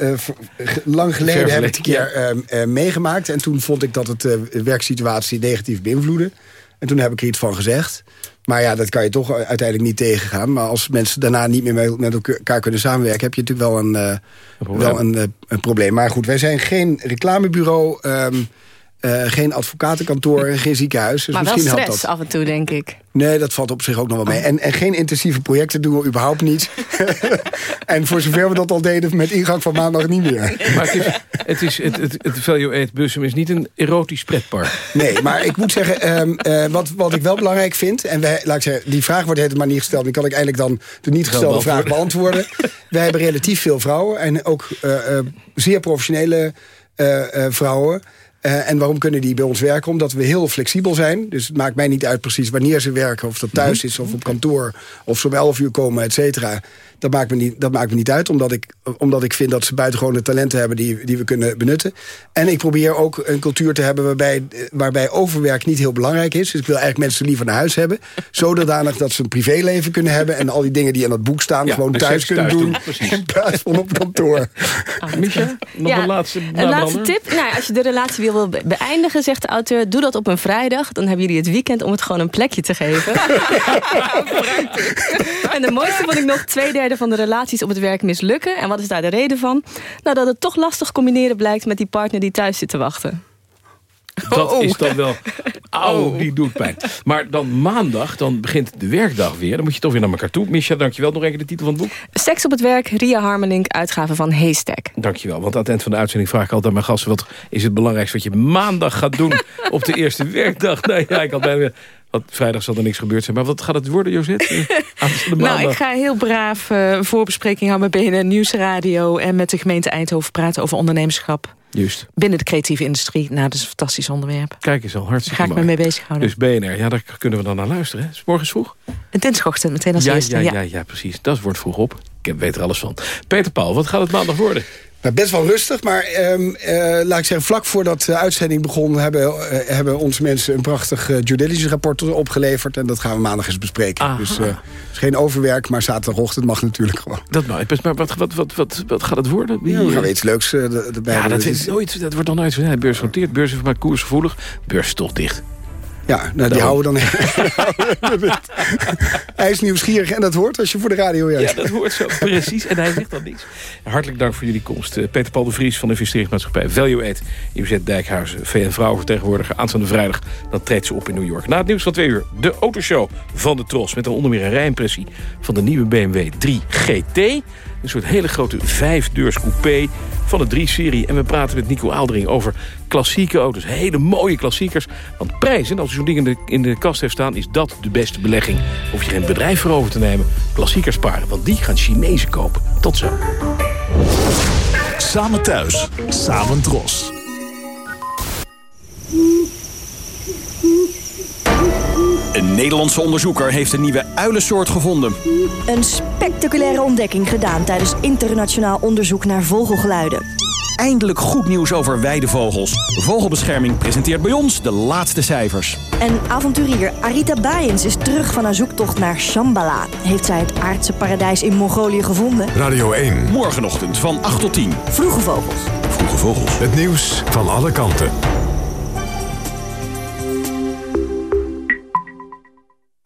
uh, uh, lang geleden heb ik een keer meegemaakt. En toen vond ik dat het de werksituatie negatief beïnvloedde. En toen heb ik er iets van gezegd. Maar ja, dat kan je toch uiteindelijk niet tegengaan. Maar als mensen daarna niet meer met elkaar kunnen samenwerken... heb je natuurlijk wel een, een probleem. Wel een, een, probleem. Maar goed, wij zijn geen reclamebureau... Um, uh, geen advocatenkantoor en geen ziekenhuis. Dus maar misschien wel stress dat. af en toe, denk ik. Nee, dat valt op zich ook nog wel mee. En, en geen intensieve projecten doen we überhaupt niet. en voor zover we dat al deden, met ingang van maandag niet meer. Maar het, is, het, is, het, het, het Value Aid Bussum is niet een erotisch pretpark. Nee, maar ik moet zeggen, um, uh, wat, wat ik wel belangrijk vind... en wij, laat ik zeggen, die vraag wordt helemaal niet gesteld... dan kan ik eigenlijk dan de niet gestelde vraag beantwoorden. wij hebben relatief veel vrouwen en ook uh, zeer professionele vrouwen... Uh, en waarom kunnen die bij ons werken? Omdat we heel flexibel zijn. Dus het maakt mij niet uit precies wanneer ze werken. Of dat thuis is of op kantoor. Of ze om 11 uur komen, et cetera. Dat maakt, me niet, dat maakt me niet uit. Omdat ik, omdat ik vind dat ze buitengewone talenten hebben die, die we kunnen benutten. En ik probeer ook een cultuur te hebben waarbij, waarbij overwerk niet heel belangrijk is. Dus ik wil eigenlijk mensen liever naar huis hebben. Zodanig dat ze een privéleven kunnen hebben. En al die dingen die in dat boek staan Ja, gewoon thuis kunnen thuis doen. doen, precies. In plaats van op kantoor. Micha, nog Ja, een laatste Een laatste tip. Nou, als je de relatie wil be- beëindigen, zegt de auteur... doe dat op een vrijdag. Dan hebben jullie het weekend om het gewoon een plekje te geven. en de mooiste vond ik nog... twee derde van de relaties op het werk mislukken. En wat is daar de reden van? Nou, dat het toch lastig combineren blijkt... met die partner die thuis zit te wachten. Dat Oh. is dan wel... Auw, die doet pijn. Maar dan maandag, dan begint de werkdag weer. Dan moet je toch weer naar elkaar toe. Misha, dankjewel. Nog keer de titel van het boek. Seks op het werk, Ria Harmelink, uitgave van Haystack. Dankjewel. Want aan het eind van de uitzending vraag ik altijd aan mijn gasten... wat is het belangrijkste wat je maandag gaat doen op de eerste werkdag? Nou ja, ik had bijna... Want vrijdag zal er niks gebeurd zijn. Maar wat gaat het worden, maandag. Nou, ik ga heel braaf uh, voorbespreking houden met BNN Nieuwsradio... en met de gemeente Eindhoven praten over ondernemerschap. Juist. Binnen de creatieve industrie. Nou, dat is een fantastisch onderwerp. Kijk eens al, Daar hartstikke ga ik me mee bezighouden. Dus BNR, ja, daar kunnen we dan naar luisteren. Hè? Is morgens vroeg? En dinsdagochtend meteen als ja, eerste. ja, ja, ja, precies. Dat wordt vroeg op. Ik weet er alles van. Peter Paul, wat gaat het maandag worden? Nou, best wel rustig, maar ehm, eh, laat ik zeggen... vlak voordat de uitzending begon... hebben, eh, hebben onze mensen een prachtig eh, due diligence rapport opgeleverd. En dat gaan we maandag eens bespreken. Aha. Dus eh, is geen overwerk, maar zaterdagochtend mag natuurlijk gewoon. Dat mag. best, Maar wat, wat, wat, wat, wat gaat het worden? Wie, Ja, we gaan weer iets leuks eh, er- erbij Ja, dat, Dus- is nooit, dat wordt dan nooit beurs is maar koersgevoelig. Beurs is toch dicht. Ja, nou, die houden we dan... Hij is nieuwsgierig en dat hoort als je voor de radio werkt. Ja, dat hoort zo. Precies. En hij zegt dan niks. Hartelijk dank voor jullie komst. Eh, Peter Paul de Vries van de investeringsmaatschappij Value Aid. Inzet Dijkhuizen, VN Vrouwenvertegenwoordiger. Aanstaande vrijdag, dan treedt ze op in New York. Na het nieuws van twee uur, de autoshow van de Tros. Met dan onder meer een rijimpressie van de nieuwe BMW 3 GT. Een soort hele grote vijfdeurs coupé van de 3-serie. En we praten met Nico Aaldering over klassieke auto's. Hele mooie klassiekers. Want prijzen, als je zo'n ding in de, in de kast heeft staan... is dat de beste belegging. Hoef je geen bedrijf voor over te nemen. Klassiekers sparen, want die gaan Chinezen kopen. Tot zo. Samen thuis, samen dros. Een Nederlandse onderzoeker heeft een nieuwe uilensoort gevonden. Een spectaculaire ontdekking gedaan tijdens internationaal onderzoek naar vogelgeluiden. Eindelijk goed nieuws over weidevogels. Vogelbescherming presenteert bij ons de laatste cijfers. En avonturier Arita Bayens is terug van haar zoektocht naar Shambhala. Heeft zij het aardse paradijs in Mongolië gevonden? Radio 1. Morgenochtend van 8 tot 10. Vroege vogels. Vroege Vogels. Het nieuws van alle kanten.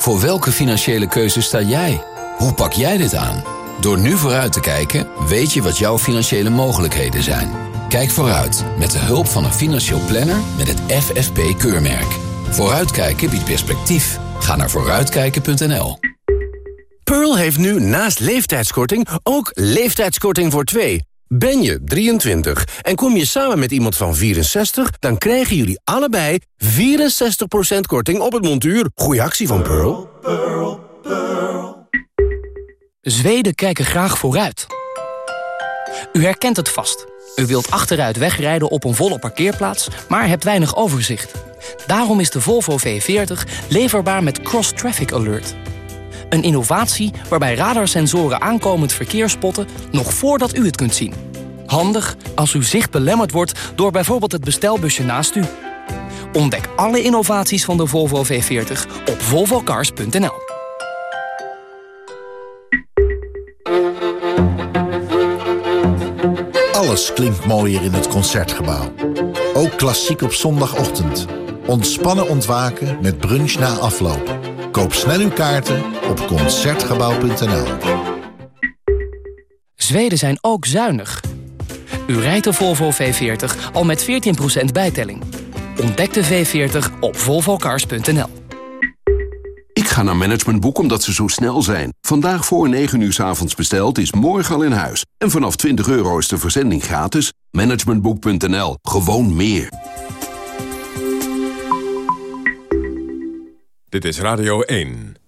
Voor welke financiële keuze sta jij? Hoe pak jij dit aan? Door nu vooruit te kijken, weet je wat jouw financiële mogelijkheden zijn. Kijk vooruit met de hulp van een financieel planner met het FFP-keurmerk. Vooruitkijken biedt perspectief. Ga naar vooruitkijken.nl. Pearl heeft nu naast leeftijdskorting ook leeftijdskorting voor twee. Ben je 23 en kom je samen met iemand van 64... dan krijgen jullie allebei 64% korting op het montuur. Goeie actie van Pearl. Zweden kijken graag vooruit. U herkent het vast. U wilt achteruit wegrijden op een volle parkeerplaats, maar hebt weinig overzicht. Daarom is de Volvo V40 leverbaar met Cross Traffic Alert. Een innovatie waarbij radarsensoren aankomend verkeer spotten... nog voordat u het kunt zien. Handig als uw zicht belemmerd wordt door bijvoorbeeld het bestelbusje naast u. Ontdek alle innovaties van de Volvo V40 op volvocars.nl. Alles klinkt mooier in het Concertgebouw. Ook klassiek op zondagochtend. Ontspannen ontwaken met brunch na afloop. Koop snel uw kaarten op Concertgebouw.nl. Zweden zijn ook zuinig. U rijdt de Volvo V40 al met 14% bijtelling. Ontdek de V40 op volvocars.nl. Ik ga naar Managementboek omdat ze zo snel zijn. Vandaag voor 9 uur s avonds besteld is morgen al in huis. En vanaf 20 euro is de verzending gratis. Managementboek.nl. Gewoon meer. Dit is Radio 1.